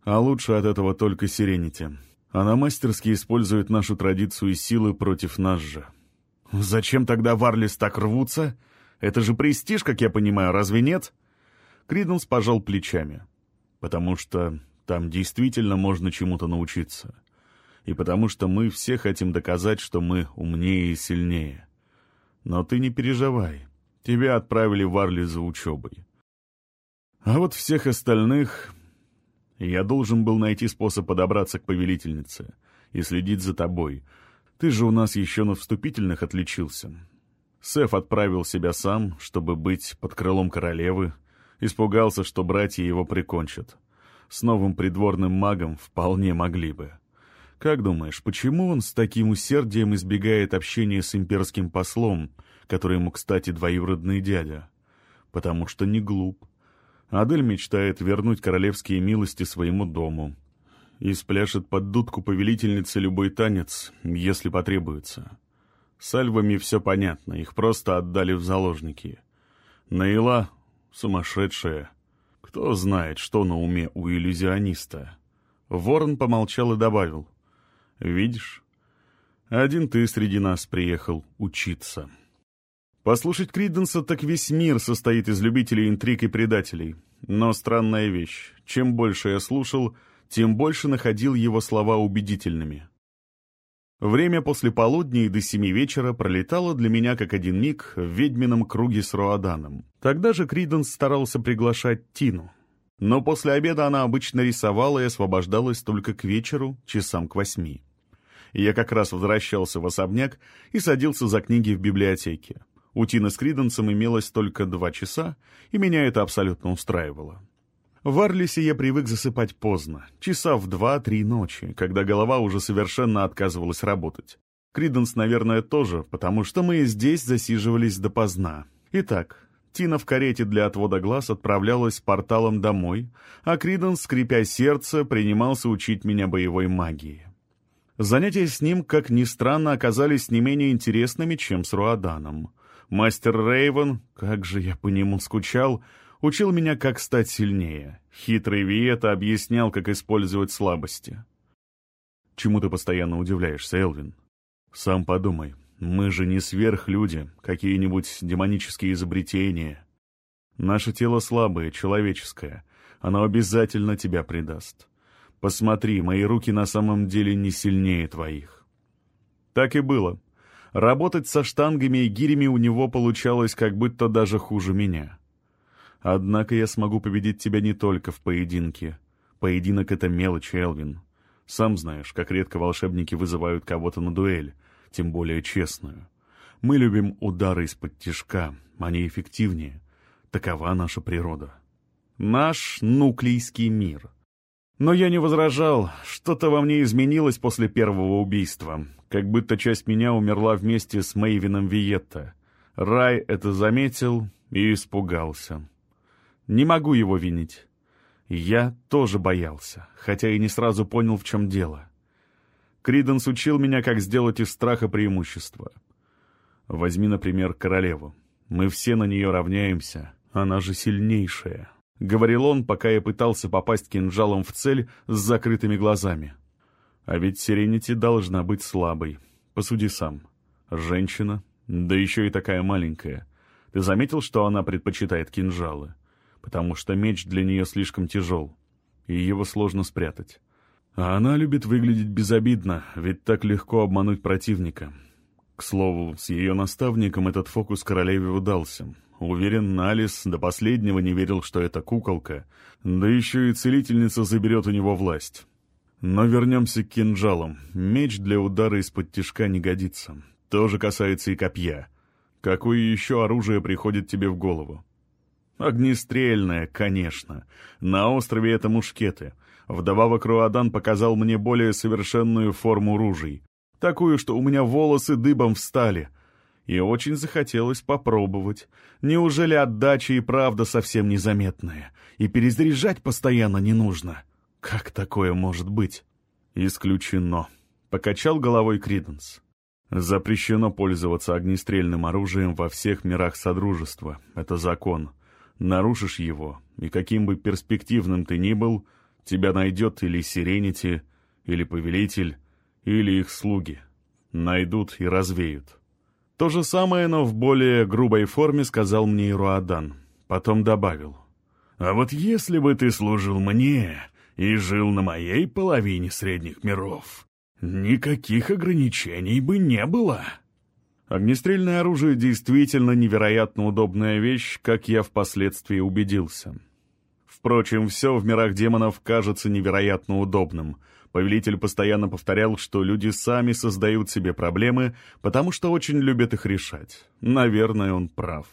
Speaker 2: А лучше от этого только Сиренити. Она мастерски использует нашу традицию и силы против нас же». «Зачем тогда в Арлис так рвутся? Это же престиж, как я понимаю, разве нет?» Криденс пожал плечами. «Потому что там действительно можно чему-то научиться. И потому что мы все хотим доказать, что мы умнее и сильнее. Но ты не переживай. Тебя отправили в Арли за учебой. А вот всех остальных... Я должен был найти способ подобраться к повелительнице и следить за тобой. Ты же у нас еще на вступительных отличился. Сеф отправил себя сам, чтобы быть под крылом королевы, испугался, что братья его прикончат с новым придворным магом вполне могли бы. Как думаешь, почему он с таким усердием избегает общения с имперским послом, который ему, кстати, двоюродный дядя? Потому что не глуп. Адель мечтает вернуть королевские милости своему дому. И спляшет под дудку повелительницы любой танец, если потребуется. С альвами все понятно, их просто отдали в заложники. Наила — сумасшедшая — кто знает, что на уме у иллюзиониста. Ворон помолчал и добавил. «Видишь, один ты среди нас приехал учиться». Послушать Криденса так весь мир состоит из любителей интриг и предателей. Но странная вещь. Чем больше я слушал, тем больше находил его слова убедительными. Время после полудня и до семи вечера пролетало для меня как один миг в ведьмином круге с Роаданом. Тогда же Криденс старался приглашать Тину. Но после обеда она обычно рисовала и освобождалась только к вечеру, часам к восьми.
Speaker 1: Я как раз возвращался в особняк и садился за книги в библиотеке. У Тины с Криденсом имелось только два часа, и меня это абсолютно устраивало. В Арлисе я привык засыпать поздно, часа в два-три ночи, когда голова уже совершенно отказывалась работать. Криденс, наверное, тоже, потому что мы здесь засиживались допоздна. Итак, Тина в карете для отвода глаз отправлялась порталом домой, а Криденс, скрипя сердце, принимался учить меня боевой магии. Занятия с ним, как ни странно, оказались не менее интересными, чем с Руаданом. Мастер Рейвен, как же я по нему скучал, учил меня, как стать сильнее. Хитрый Виета объяснял, как использовать слабости. Чему ты постоянно удивляешься, Элвин? Сам подумай, мы же не сверхлюди, какие-нибудь демонические изобретения. Наше тело слабое, человеческое. Оно обязательно тебя предаст. Посмотри, мои руки на самом деле не сильнее твоих. Так и было. Работать со штангами и гирями у него получалось как будто даже хуже меня. Однако я смогу победить тебя не только в поединке. Поединок — это мелочь, Элвин. Сам знаешь, как редко волшебники вызывают кого-то на дуэль, тем более честную. Мы любим удары из-под тишка, они эффективнее. Такова наша природа. Наш нуклейский мир. Но я не возражал, что-то во мне изменилось после первого убийства, как будто часть меня умерла вместе с Мэйвином Виетта. Рай это заметил и испугался. Не могу его винить. Я тоже боялся, хотя и не сразу понял, в чем дело. Криденс учил меня, как сделать из страха преимущество. Возьми, например, королеву. Мы все на нее равняемся, она же сильнейшая. — говорил он, пока я пытался попасть кинжалом в цель с закрытыми глазами. «А ведь Сиренити должна быть слабой. Посуди сам. Женщина, да еще и такая маленькая. Ты заметил, что она предпочитает кинжалы? Потому что меч для нее слишком тяжел, и его сложно спрятать. А она любит выглядеть безобидно, ведь так легко обмануть противника. К слову, с ее наставником этот фокус королеве удался. Уверен, Налис до последнего не верил, что это куколка, да еще и целительница заберет у него власть. Но вернемся к кинжалам. Меч для удара из-под тишка не годится. То же касается и копья. Какое еще оружие приходит тебе в голову? Огнестрельное, конечно. На острове это мушкеты — Вдобавок Руадан показал мне более совершенную форму ружей, такую, что у меня волосы дыбом встали. И очень захотелось попробовать. Неужели отдача и правда совсем незаметная? И перезаряжать постоянно не нужно? Как такое может быть? Исключено. Покачал головой Криденс. Запрещено пользоваться огнестрельным оружием во всех мирах Содружества. Это закон. Нарушишь его, и каким бы перспективным ты ни был, Тебя найдет или Сиренити, или Повелитель, или их слуги. Найдут и развеют. То же самое, но в более грубой форме сказал мне Ируадан. Потом добавил. «А вот если бы ты служил мне и жил на моей половине средних миров, никаких ограничений бы не было». Огнестрельное оружие действительно невероятно удобная вещь, как я впоследствии убедился. Впрочем, все в мирах демонов кажется невероятно удобным. Повелитель постоянно повторял, что люди сами создают себе проблемы, потому что очень любят их решать. Наверное, он прав.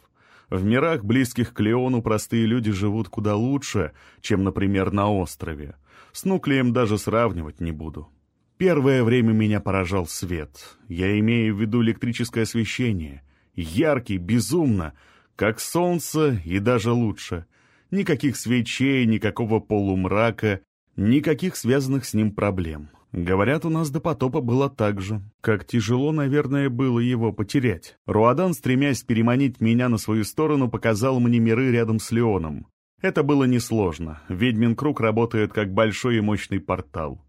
Speaker 1: В мирах, близких к Леону, простые люди живут куда лучше, чем, например, на острове. С Нуклеем даже сравнивать не буду. Первое время меня поражал свет. Я имею в виду электрическое освещение. Яркий, безумно, как солнце и даже лучше. Никаких свечей, никакого полумрака, никаких связанных с ним проблем. Говорят, у нас до потопа было так же. Как тяжело, наверное, было его потерять. Руадан, стремясь переманить меня на свою сторону, показал мне миры рядом с Леоном. Это было несложно. Ведьмин круг работает как большой и мощный портал.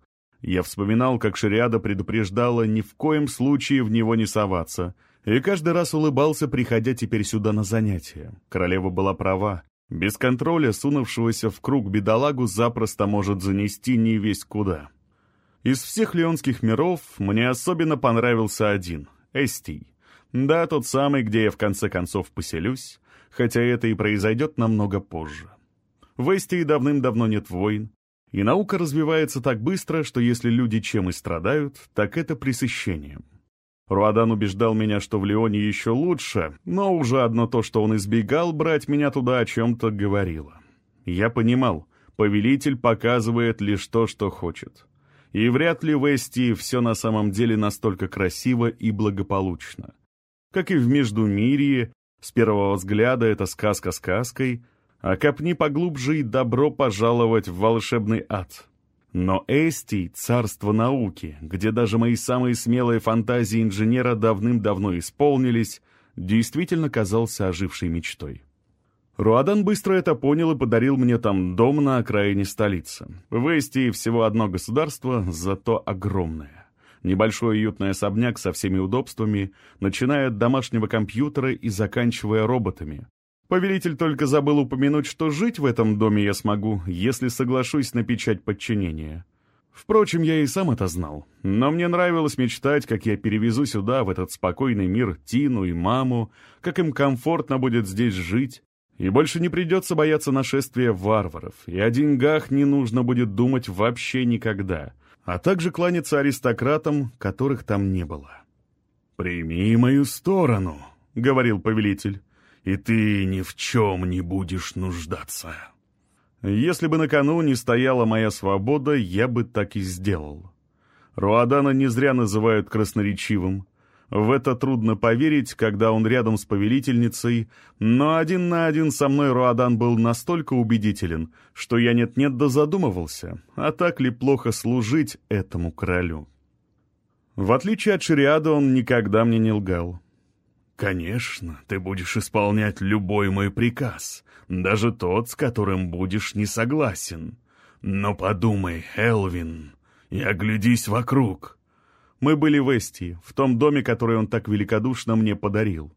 Speaker 1: Я вспоминал, как Шариада предупреждала ни в коем случае в него не соваться, и каждый раз улыбался, приходя теперь сюда на занятия. Королева была права. Без контроля сунувшегося в круг бедолагу запросто может занести не весь куда. Из всех леонских миров мне особенно понравился один — Эстий. Да, тот самый, где я в конце концов поселюсь, хотя это и произойдет намного позже. В Эстии давным-давно нет войн. И наука развивается так быстро, что если люди чем и страдают, так это пресыщением. Руадан убеждал меня, что в Лионе еще лучше, но уже одно то, что он избегал брать меня туда, о чем-то говорило. Я понимал, повелитель показывает лишь то, что хочет. И вряд ли в Эстии все на самом деле настолько красиво и благополучно. Как и в Междумирье, с первого взгляда это сказка сказкой, а копни поглубже и добро пожаловать в волшебный ад. Но Эстий — царство науки, где даже мои самые смелые фантазии инженера давным-давно исполнились, действительно казался ожившей мечтой. Руадан быстро это понял и подарил мне там дом на окраине столицы. В Эстии всего одно государство, зато огромное. Небольшой уютный особняк со всеми удобствами, начиная от домашнего компьютера и заканчивая роботами. Повелитель только забыл упомянуть, что жить в этом доме я смогу, если соглашусь на печать подчинения. Впрочем, я и сам это знал. Но мне нравилось мечтать, как я перевезу сюда, в этот спокойный мир, Тину и маму, как им комфортно будет здесь жить, и больше не придется бояться нашествия варваров, и о деньгах не нужно будет думать вообще никогда, а также кланяться аристократам, которых там не было. «Прими мою сторону», — говорил повелитель, — «и ты ни в чем не будешь нуждаться». Если бы на кону не стояла моя свобода, я бы так и сделал. Руадана не зря называют красноречивым. В это трудно поверить, когда он рядом с повелительницей, но один на один со мной Руадан был настолько убедителен, что я нет-нет да задумывался, а так ли плохо служить этому королю. В отличие от Шириада, он никогда мне не лгал. «Конечно, ты будешь исполнять любой мой приказ, даже тот, с которым будешь не согласен. Но подумай, Элвин, и оглядись вокруг». Мы были в Эстии, в том доме, который он так великодушно мне подарил.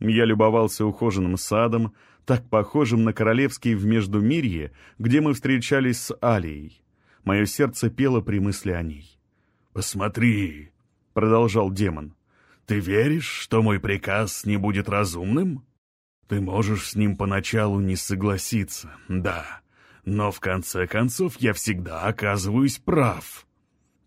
Speaker 1: Я любовался ухоженным садом, так похожим на королевский в Междумирье, где мы встречались с Алией. Мое сердце пело при мысли о ней. «Посмотри», — продолжал демон, — «ты веришь, что мой приказ не будет разумным? Ты можешь с ним поначалу не согласиться, да, но в конце концов я всегда оказываюсь прав».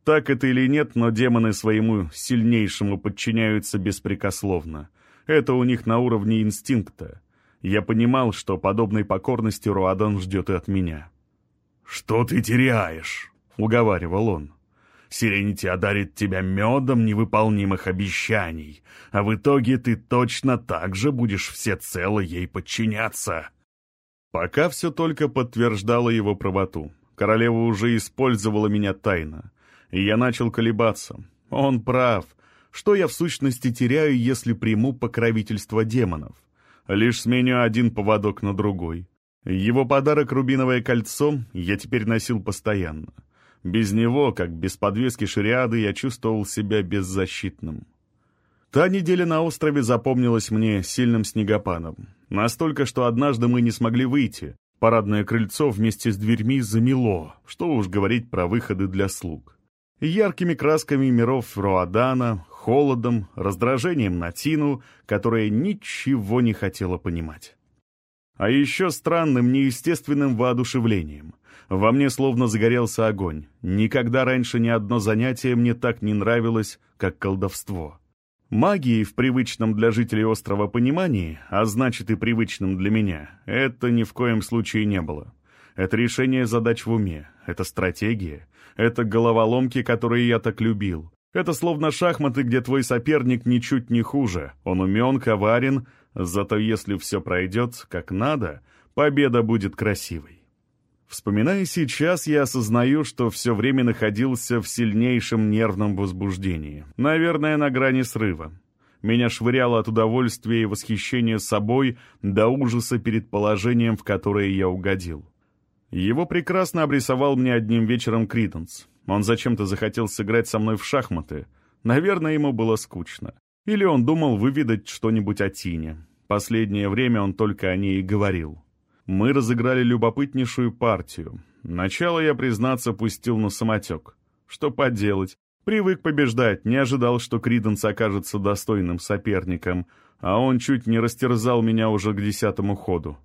Speaker 1: Так это или нет, но демоны своему сильнейшему подчиняются беспрекословно. Это у них на уровне инстинкта. Я понимал, что подобной покорности Руадан ждет и от меня. «Что ты теряешь?» — уговаривал он. «Сиренити одарит тебя медом невыполнимых обещаний, а в итоге ты точно так же будешь всецело ей подчиняться». Пока все только подтверждало его правоту. Королева уже использовала меня тайно и я начал колебаться. Он прав. Что я в сущности теряю, если приму покровительство демонов? Лишь сменю один поводок на другой. Его подарок «Рубиновое кольцо» я теперь носил постоянно. Без него, как без подвески шариады, я чувствовал себя беззащитным. Та неделя на острове запомнилась мне сильным снегопадом. Настолько, что однажды мы не смогли выйти. Парадное крыльцо вместе с дверьми замело, что уж говорить про выходы для слуг яркими красками миров Роадана, холодом, раздражением на Тину, которая ничего не хотела понимать. А еще странным, неестественным воодушевлением. Во мне словно загорелся огонь. Никогда раньше ни одно занятие мне так не нравилось, как колдовство. Магии в привычном для жителей острова понимании, а значит и привычном для меня, это ни в коем случае не было. Это решение задач в уме, это стратегия, это головоломки, которые я так любил. Это словно шахматы, где твой соперник ничуть не хуже. Он умен, коварен, зато если все пройдет как надо, победа будет красивой. Вспоминая сейчас, я осознаю, что все время находился в сильнейшем нервном возбуждении. Наверное, на грани срыва. Меня швыряло от удовольствия и восхищения собой до ужаса перед положением, в которое я угодил. Его прекрасно обрисовал мне одним вечером Криденс. Он зачем-то захотел сыграть со мной в шахматы. Наверное, ему было скучно. Или он думал выведать что-нибудь о Тине. Последнее время он только о ней и говорил. Мы разыграли любопытнейшую партию. Начало я, признаться, пустил на самотек. Что поделать? Привык побеждать, не ожидал, что Криденс окажется достойным соперником, а он чуть не растерзал меня уже к десятому ходу.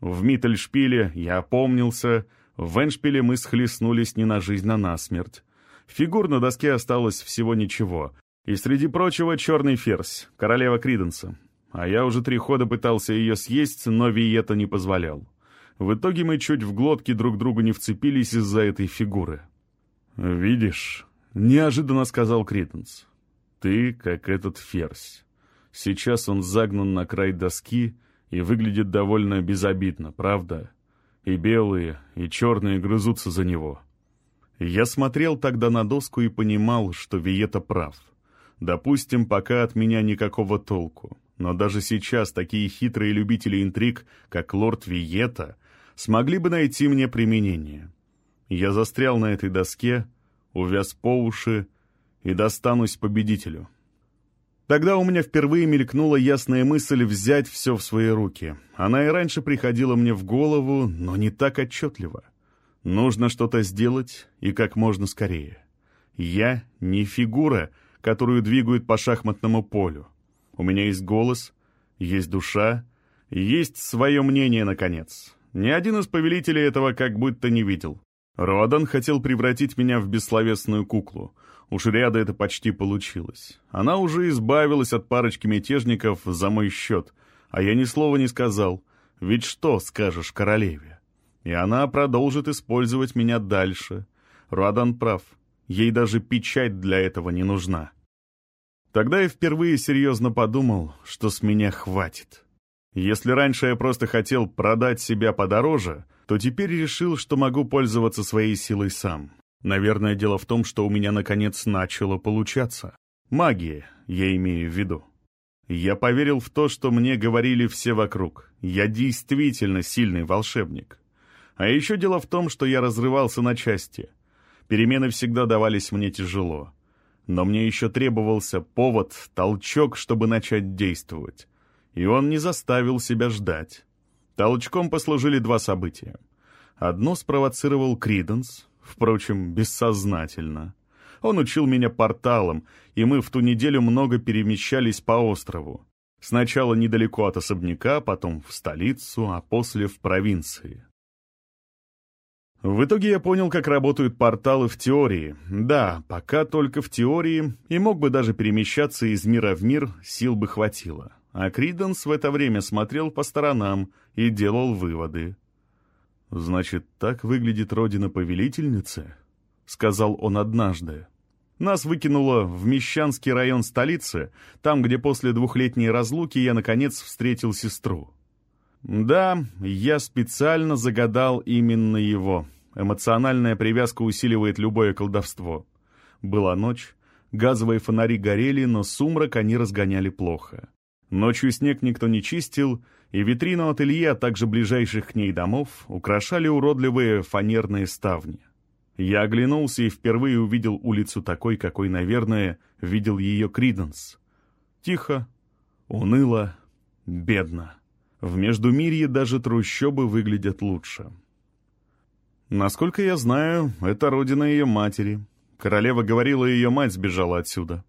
Speaker 1: В Миттельшпиле я опомнился,
Speaker 2: В Эншпиле мы схлестнулись не на жизнь, а на смерть. Фигур на доске осталось всего ничего. И среди прочего черный ферзь, королева Криденса. А я уже три хода пытался ее съесть, но Виета не позволял. В итоге мы чуть в глотке друг другу не вцепились из-за этой фигуры. «Видишь», — неожиданно сказал Криденс, — «ты как этот ферзь. Сейчас он загнан на край доски и выглядит довольно безобидно, правда? И белые, и черные грызутся за него». Я смотрел тогда на доску и понимал, что Виета прав. Допустим, пока от меня никакого толку. Но даже сейчас такие хитрые любители интриг, как лорд Виета, смогли бы найти мне применение. Я застрял на этой доске, увяз по уши и достанусь победителю. Тогда у меня впервые мелькнула ясная мысль взять все в свои руки. Она и раньше приходила мне в голову, но не так отчетливо. Нужно что-то сделать и как можно скорее. Я не фигура, которую двигают по шахматному полю. У меня есть голос, есть душа, есть свое мнение, наконец. Ни один из повелителей этого как будто не видел. Родан хотел превратить меня в бессловесную куклу. У Шриада это почти получилось. Она уже избавилась от парочки мятежников за мой счет, а я ни слова не сказал. Ведь что скажешь королеве? И она продолжит использовать меня дальше. Родан прав. Ей даже печать для этого не нужна. Тогда я впервые серьезно подумал, что с меня хватит. Если раньше я просто хотел продать себя подороже, то теперь решил, что могу пользоваться своей силой сам. Наверное, дело в том, что у меня наконец начало получаться. Магия, я имею в виду. Я поверил в то, что мне говорили все вокруг. Я действительно сильный волшебник. А еще дело в том, что я разрывался на части. Перемены всегда давались мне тяжело но мне еще требовался повод, толчок, чтобы начать действовать. И он не заставил себя ждать. Толчком послужили два события. Одно спровоцировал Криденс, впрочем, бессознательно. Он учил меня порталом, и мы в ту неделю много перемещались по острову. Сначала недалеко от особняка, потом в столицу, а после в провинции. В итоге я понял, как работают порталы в теории. Да, пока только в теории, и мог бы даже перемещаться из мира в мир, сил бы хватило. А Криденс в это время смотрел по сторонам и делал выводы. «Значит, так выглядит родина повелительницы?» — сказал он однажды. Нас выкинуло в Мещанский район столицы, там, где после двухлетней разлуки я, наконец, встретил сестру. Да, я специально загадал именно его. Эмоциональная привязка усиливает любое колдовство. Была ночь, газовые фонари горели, но сумрак они разгоняли плохо. Ночью снег никто не чистил, и витрину ателье, а также ближайших к ней домов украшали уродливые фанерные ставни. Я оглянулся и впервые увидел улицу такой, какой, наверное, видел ее Криденс. Тихо, уныло, бедно. В Междумирье даже трущобы выглядят лучше. Насколько я знаю, это родина ее матери. Королева говорила, ее мать сбежала отсюда.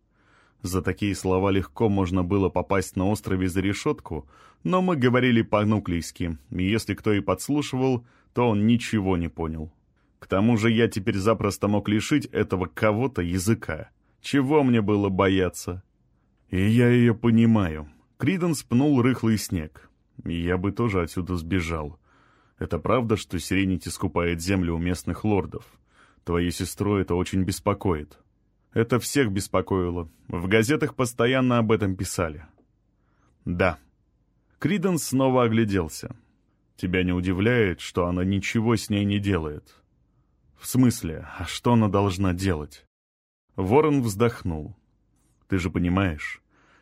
Speaker 2: За такие слова легко можно было попасть на острове за решетку, но мы говорили по-нуклейски, и если кто и подслушивал, то он ничего не понял. К тому же я теперь запросто мог лишить этого кого-то языка. Чего мне было бояться? И я ее понимаю. Криден спнул рыхлый снег. Я бы тоже отсюда сбежал. Это правда, что Сиренити скупает землю у местных лордов? Твою сестру это очень беспокоит. Это всех беспокоило. В газетах постоянно об этом писали. Да. Криден снова огляделся. Тебя не удивляет, что она ничего с ней не делает? В смысле, а что она должна делать? Ворон вздохнул. Ты же понимаешь,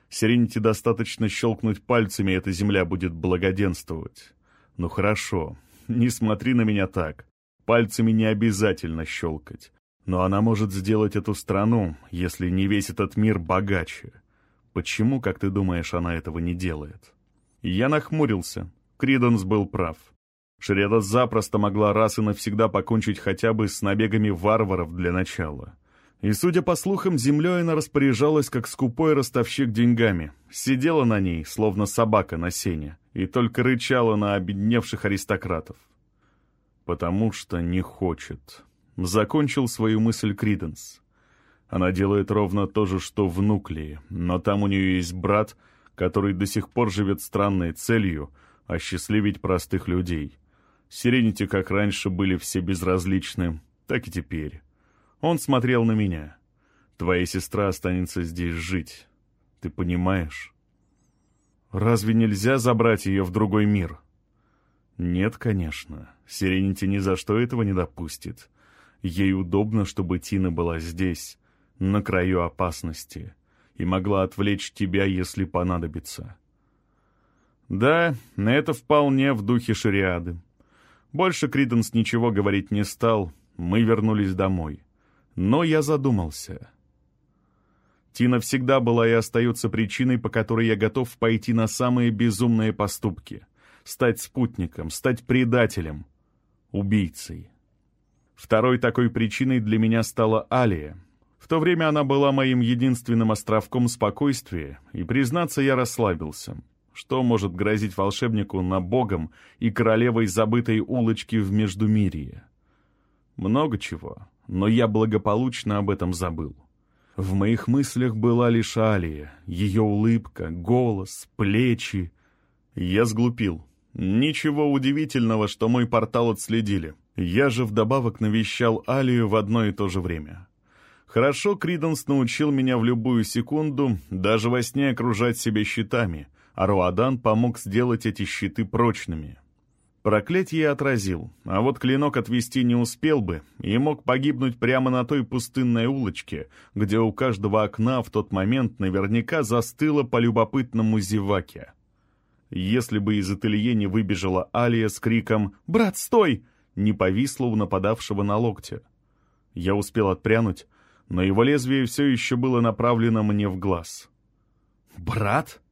Speaker 2: Сиренити достаточно щелкнуть пальцами, и эта земля будет благоденствовать. Ну хорошо, *laughs* не смотри на меня так. Пальцами не обязательно щелкать. Но она может сделать эту страну, если не весь этот мир богаче. Почему, как ты думаешь, она этого не делает? Я нахмурился. Криденс был прав. Шреда запросто могла раз и навсегда покончить хотя бы с набегами варваров для начала. И, судя по слухам, землей она распоряжалась, как скупой ростовщик деньгами. Сидела на ней, словно собака на сене, и только рычала на обедневших аристократов. «Потому что не хочет», — закончил свою мысль Криденс. Она делает ровно то же, что в Нуклее, но там у нее есть брат, который до сих пор живет странной целью — осчастливить простых людей. Сиренити, как раньше, были все безразличны, так и теперь. Он смотрел на меня. Твоя сестра останется здесь жить. Ты понимаешь? Разве нельзя забрать ее в другой мир? Нет, конечно. Сиренити ни за что этого не допустит. Ей удобно, чтобы Тина была здесь, на краю опасности, и могла отвлечь тебя, если понадобится. Да, это вполне в духе шариады. Больше Криденс ничего говорить не стал, мы вернулись домой. Но я задумался. Тина всегда была и остается причиной, по которой я готов пойти на самые безумные поступки. Стать спутником, стать предателем, убийцей. Второй такой причиной для меня стала Алия. В то время она была моим единственным островком спокойствия, и, признаться, я расслабился. Что может грозить волшебнику на богом и королевой забытой улочки в Междумирье? Много чего, но я благополучно об этом забыл. В моих мыслях была лишь Алия, ее улыбка, голос, плечи. Я сглупил. Ничего удивительного, что мой портал отследили. Я же вдобавок навещал Алию в одно и то же время. Хорошо Криденс научил меня в любую секунду, даже во сне окружать себя щитами, а Руадан помог сделать эти щиты прочными. Проклятие отразил, а вот клинок отвести не успел бы и мог погибнуть прямо на той пустынной улочке, где у каждого окна в тот момент наверняка застыло по любопытному зеваке. Если бы из ателье не выбежала Алия с криком «Брат, стой!» не повисла у нападавшего на локте. Я успел отпрянуть, но его лезвие все еще было направлено мне в глаз.
Speaker 1: «Брат?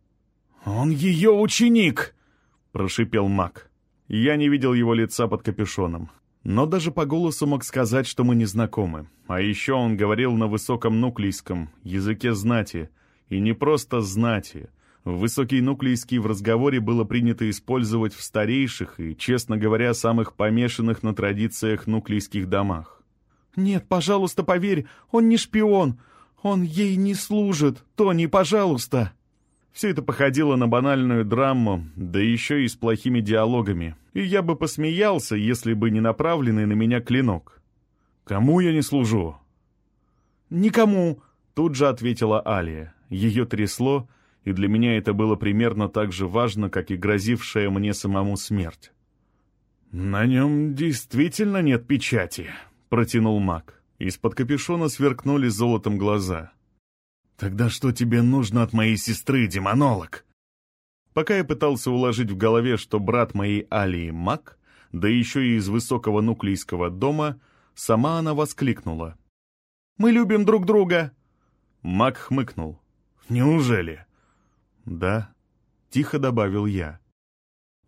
Speaker 1: Он ее ученик!» — прошипел маг. Я не видел его лица под капюшоном, но даже по голосу мог сказать, что мы не знакомы. А еще он говорил на высоком нуклийском, языке знати, и не просто знати. Высокий нуклийский в разговоре было принято использовать в старейших и, честно говоря, самых помешанных на традициях нуклийских домах. «Нет, пожалуйста, поверь, он не шпион. Он ей не служит. Тони, пожалуйста!» Все это походило на банальную драму, да еще и с плохими диалогами. И я бы посмеялся, если бы не направленный на меня клинок. «Кому я не служу?» «Никому», — тут же ответила Алия. Ее трясло, и для меня это было примерно так же важно, как и грозившая мне самому смерть. «На нем действительно нет печати», — протянул маг. Из-под капюшона сверкнули золотом глаза. «Тогда что тебе нужно от моей сестры, демонолог?» Пока я пытался уложить в голове, что брат моей Алии маг, да еще и из высокого нуклейского дома, сама она воскликнула. «Мы любим друг друга!» Маг хмыкнул. «Неужели?» «Да», — тихо добавил я.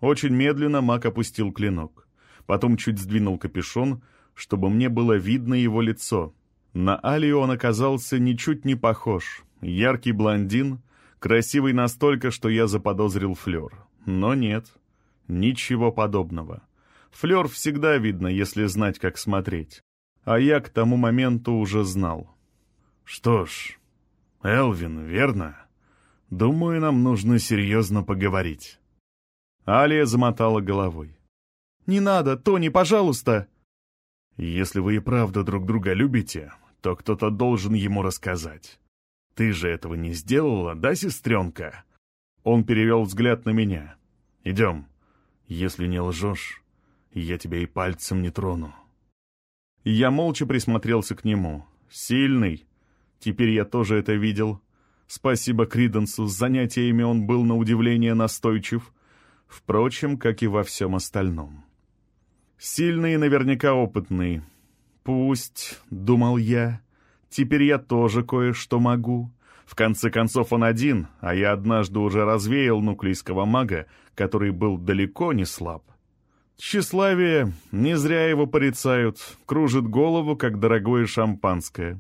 Speaker 1: Очень медленно маг опустил клинок. Потом чуть сдвинул капюшон, чтобы мне было видно его лицо — на Алию он оказался ничуть не похож. Яркий блондин, красивый настолько, что я заподозрил флер. Но нет, ничего подобного. Флер всегда видно, если знать, как смотреть. А я к тому моменту уже знал. Что ж, Элвин, верно? Думаю, нам нужно серьезно поговорить. Алия замотала головой. «Не надо, Тони, пожалуйста!» «Если вы и правда друг друга любите, то кто-то должен ему рассказать. Ты же этого не сделала, да, сестренка?» Он перевел взгляд на меня. «Идем. Если не лжешь, я тебя и пальцем не трону». Я молча присмотрелся к нему. Сильный. Теперь я тоже это видел. Спасибо Криденсу, с занятиями он был на удивление настойчив. Впрочем, как и во всем остальном. Сильный и наверняка опытный. «Пусть», — думал я, — «теперь я тоже кое-что могу». В конце концов, он один, а я однажды уже развеял нуклейского мага, который был далеко не слаб. Тщеславие, не зря его порицают, кружит голову, как дорогое шампанское.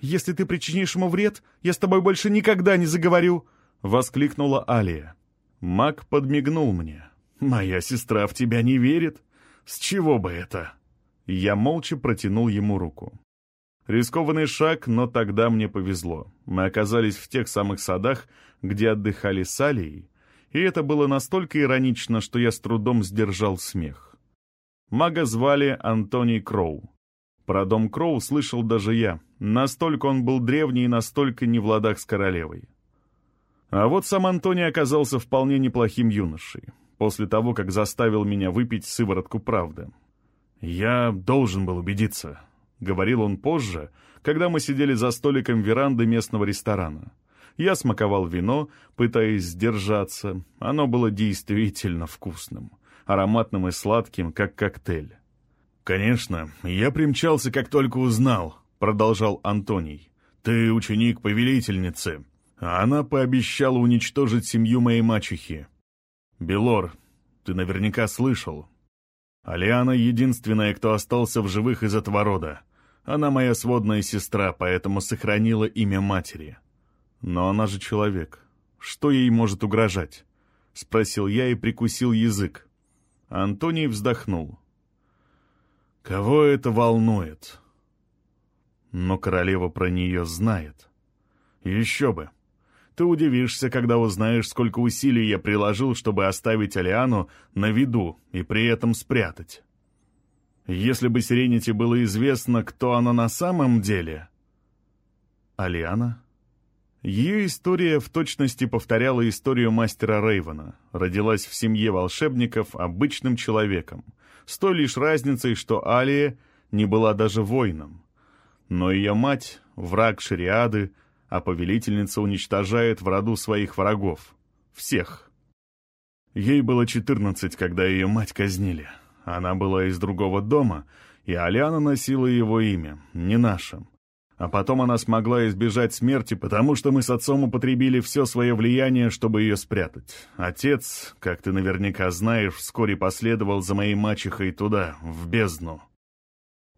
Speaker 1: «Если ты причинишь ему вред, я с тобой больше никогда не заговорю!» — воскликнула Алия. Маг подмигнул мне. «Моя сестра в тебя не верит. С чего бы это? Я молча протянул ему руку. Рискованный шаг, но тогда мне повезло. Мы оказались в тех самых садах, где отдыхали с Алией, и это было настолько иронично, что я с трудом сдержал смех. Мага звали Антоний Кроу. Про дом Кроу слышал даже я. Настолько он был древний и настолько не в ладах с королевой. А вот сам Антоний оказался вполне неплохим юношей, после того, как заставил меня выпить сыворотку правды. «Я должен был убедиться», — говорил он позже, когда мы сидели за столиком веранды местного ресторана. Я смаковал вино, пытаясь сдержаться. Оно было действительно вкусным, ароматным и сладким, как коктейль. «Конечно, я примчался, как только узнал», — продолжал Антоний. «Ты ученик повелительницы, а она пообещала уничтожить семью моей мачехи. Белор, ты наверняка слышал. Алиана единственная, кто остался в живых из этого рода. Она моя сводная сестра, поэтому сохранила имя матери. Но она же человек. Что ей может угрожать? Спросил я и прикусил язык. Антоний вздохнул. Кого это волнует? Но королева про нее знает. Еще бы. Ты удивишься, когда узнаешь, сколько усилий я приложил, чтобы оставить Алиану на виду и при этом спрятать. Если бы Сиренити было известно, кто она на самом деле... Алиана? Ее история в точности повторяла историю мастера Рейвена. Родилась в семье волшебников обычным человеком, с той лишь разницей, что Алия не была даже воином. Но ее мать — враг шариады, а повелительница уничтожает в роду своих врагов. Всех. Ей было четырнадцать, когда ее мать казнили. Она была из другого дома, и Алиана носила его имя, не наше. А потом она смогла избежать смерти, потому что мы с отцом употребили все свое влияние, чтобы ее спрятать. Отец, как ты наверняка знаешь, вскоре последовал за моей мачехой туда, в бездну.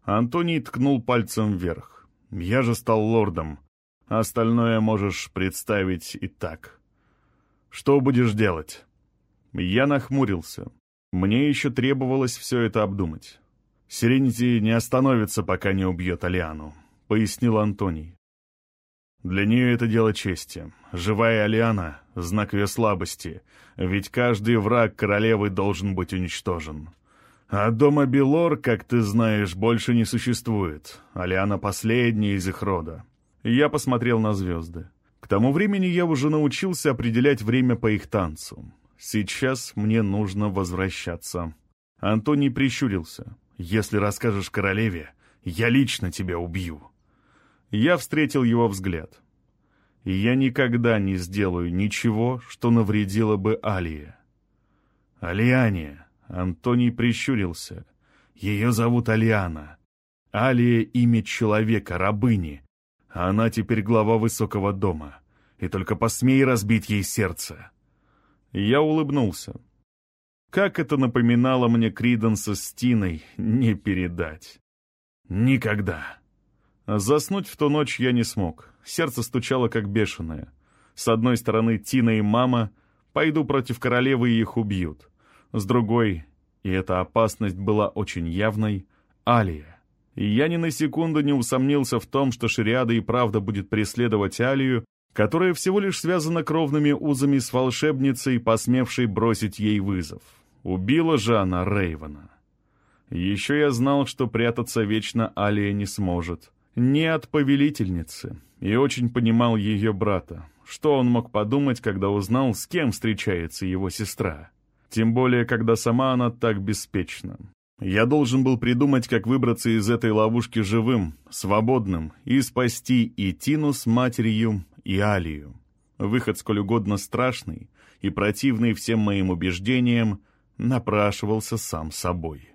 Speaker 1: Антоний ткнул пальцем вверх. Я же стал лордом. Остальное можешь представить и так. Что будешь делать? Я нахмурился. Мне еще требовалось все это обдумать. Сиренити не остановится, пока не убьет Алиану пояснил Антоний. Для нее это дело чести. Живая Алиана — знак ее слабости, ведь каждый враг королевы должен быть уничтожен. А дома Белор, как ты знаешь, больше не существует. Алиана последняя из их рода. Я посмотрел на звезды. К тому времени я уже научился определять время по их танцу. Сейчас мне нужно возвращаться. Антоний прищурился. «Если расскажешь королеве, я лично тебя убью». Я встретил его взгляд. Я никогда не сделаю ничего, что навредило бы Алие. «Алиане!» — Антоний прищурился. «Ее зовут Алиана. Алия — имя человека, рабыни. Она теперь глава высокого дома. И только посмей разбить ей сердце». Я улыбнулся. Как это напоминало мне Криденса с Тиной, не передать. Никогда. Заснуть в ту ночь я не смог. Сердце стучало как бешеное. С одной стороны Тина и мама, пойду против королевы и их убьют. С другой, и эта опасность была очень явной, Алия. Я ни на секунду не усомнился в том, что Шириада и правда будет преследовать Алию, которая всего лишь связана кровными узами с волшебницей, посмевшей бросить ей вызов. Убила же она Рейвана. Еще я знал, что прятаться вечно Алия не сможет не от повелительницы, и очень понимал ее брата. Что он мог подумать, когда узнал, с кем встречается его сестра? Тем более, когда сама она так беспечна. Я должен был придумать, как выбраться из этой ловушки живым, свободным, и спасти и Тину с матерью, и Алию. Выход сколь угодно страшный и противный всем моим убеждениям напрашивался сам собой.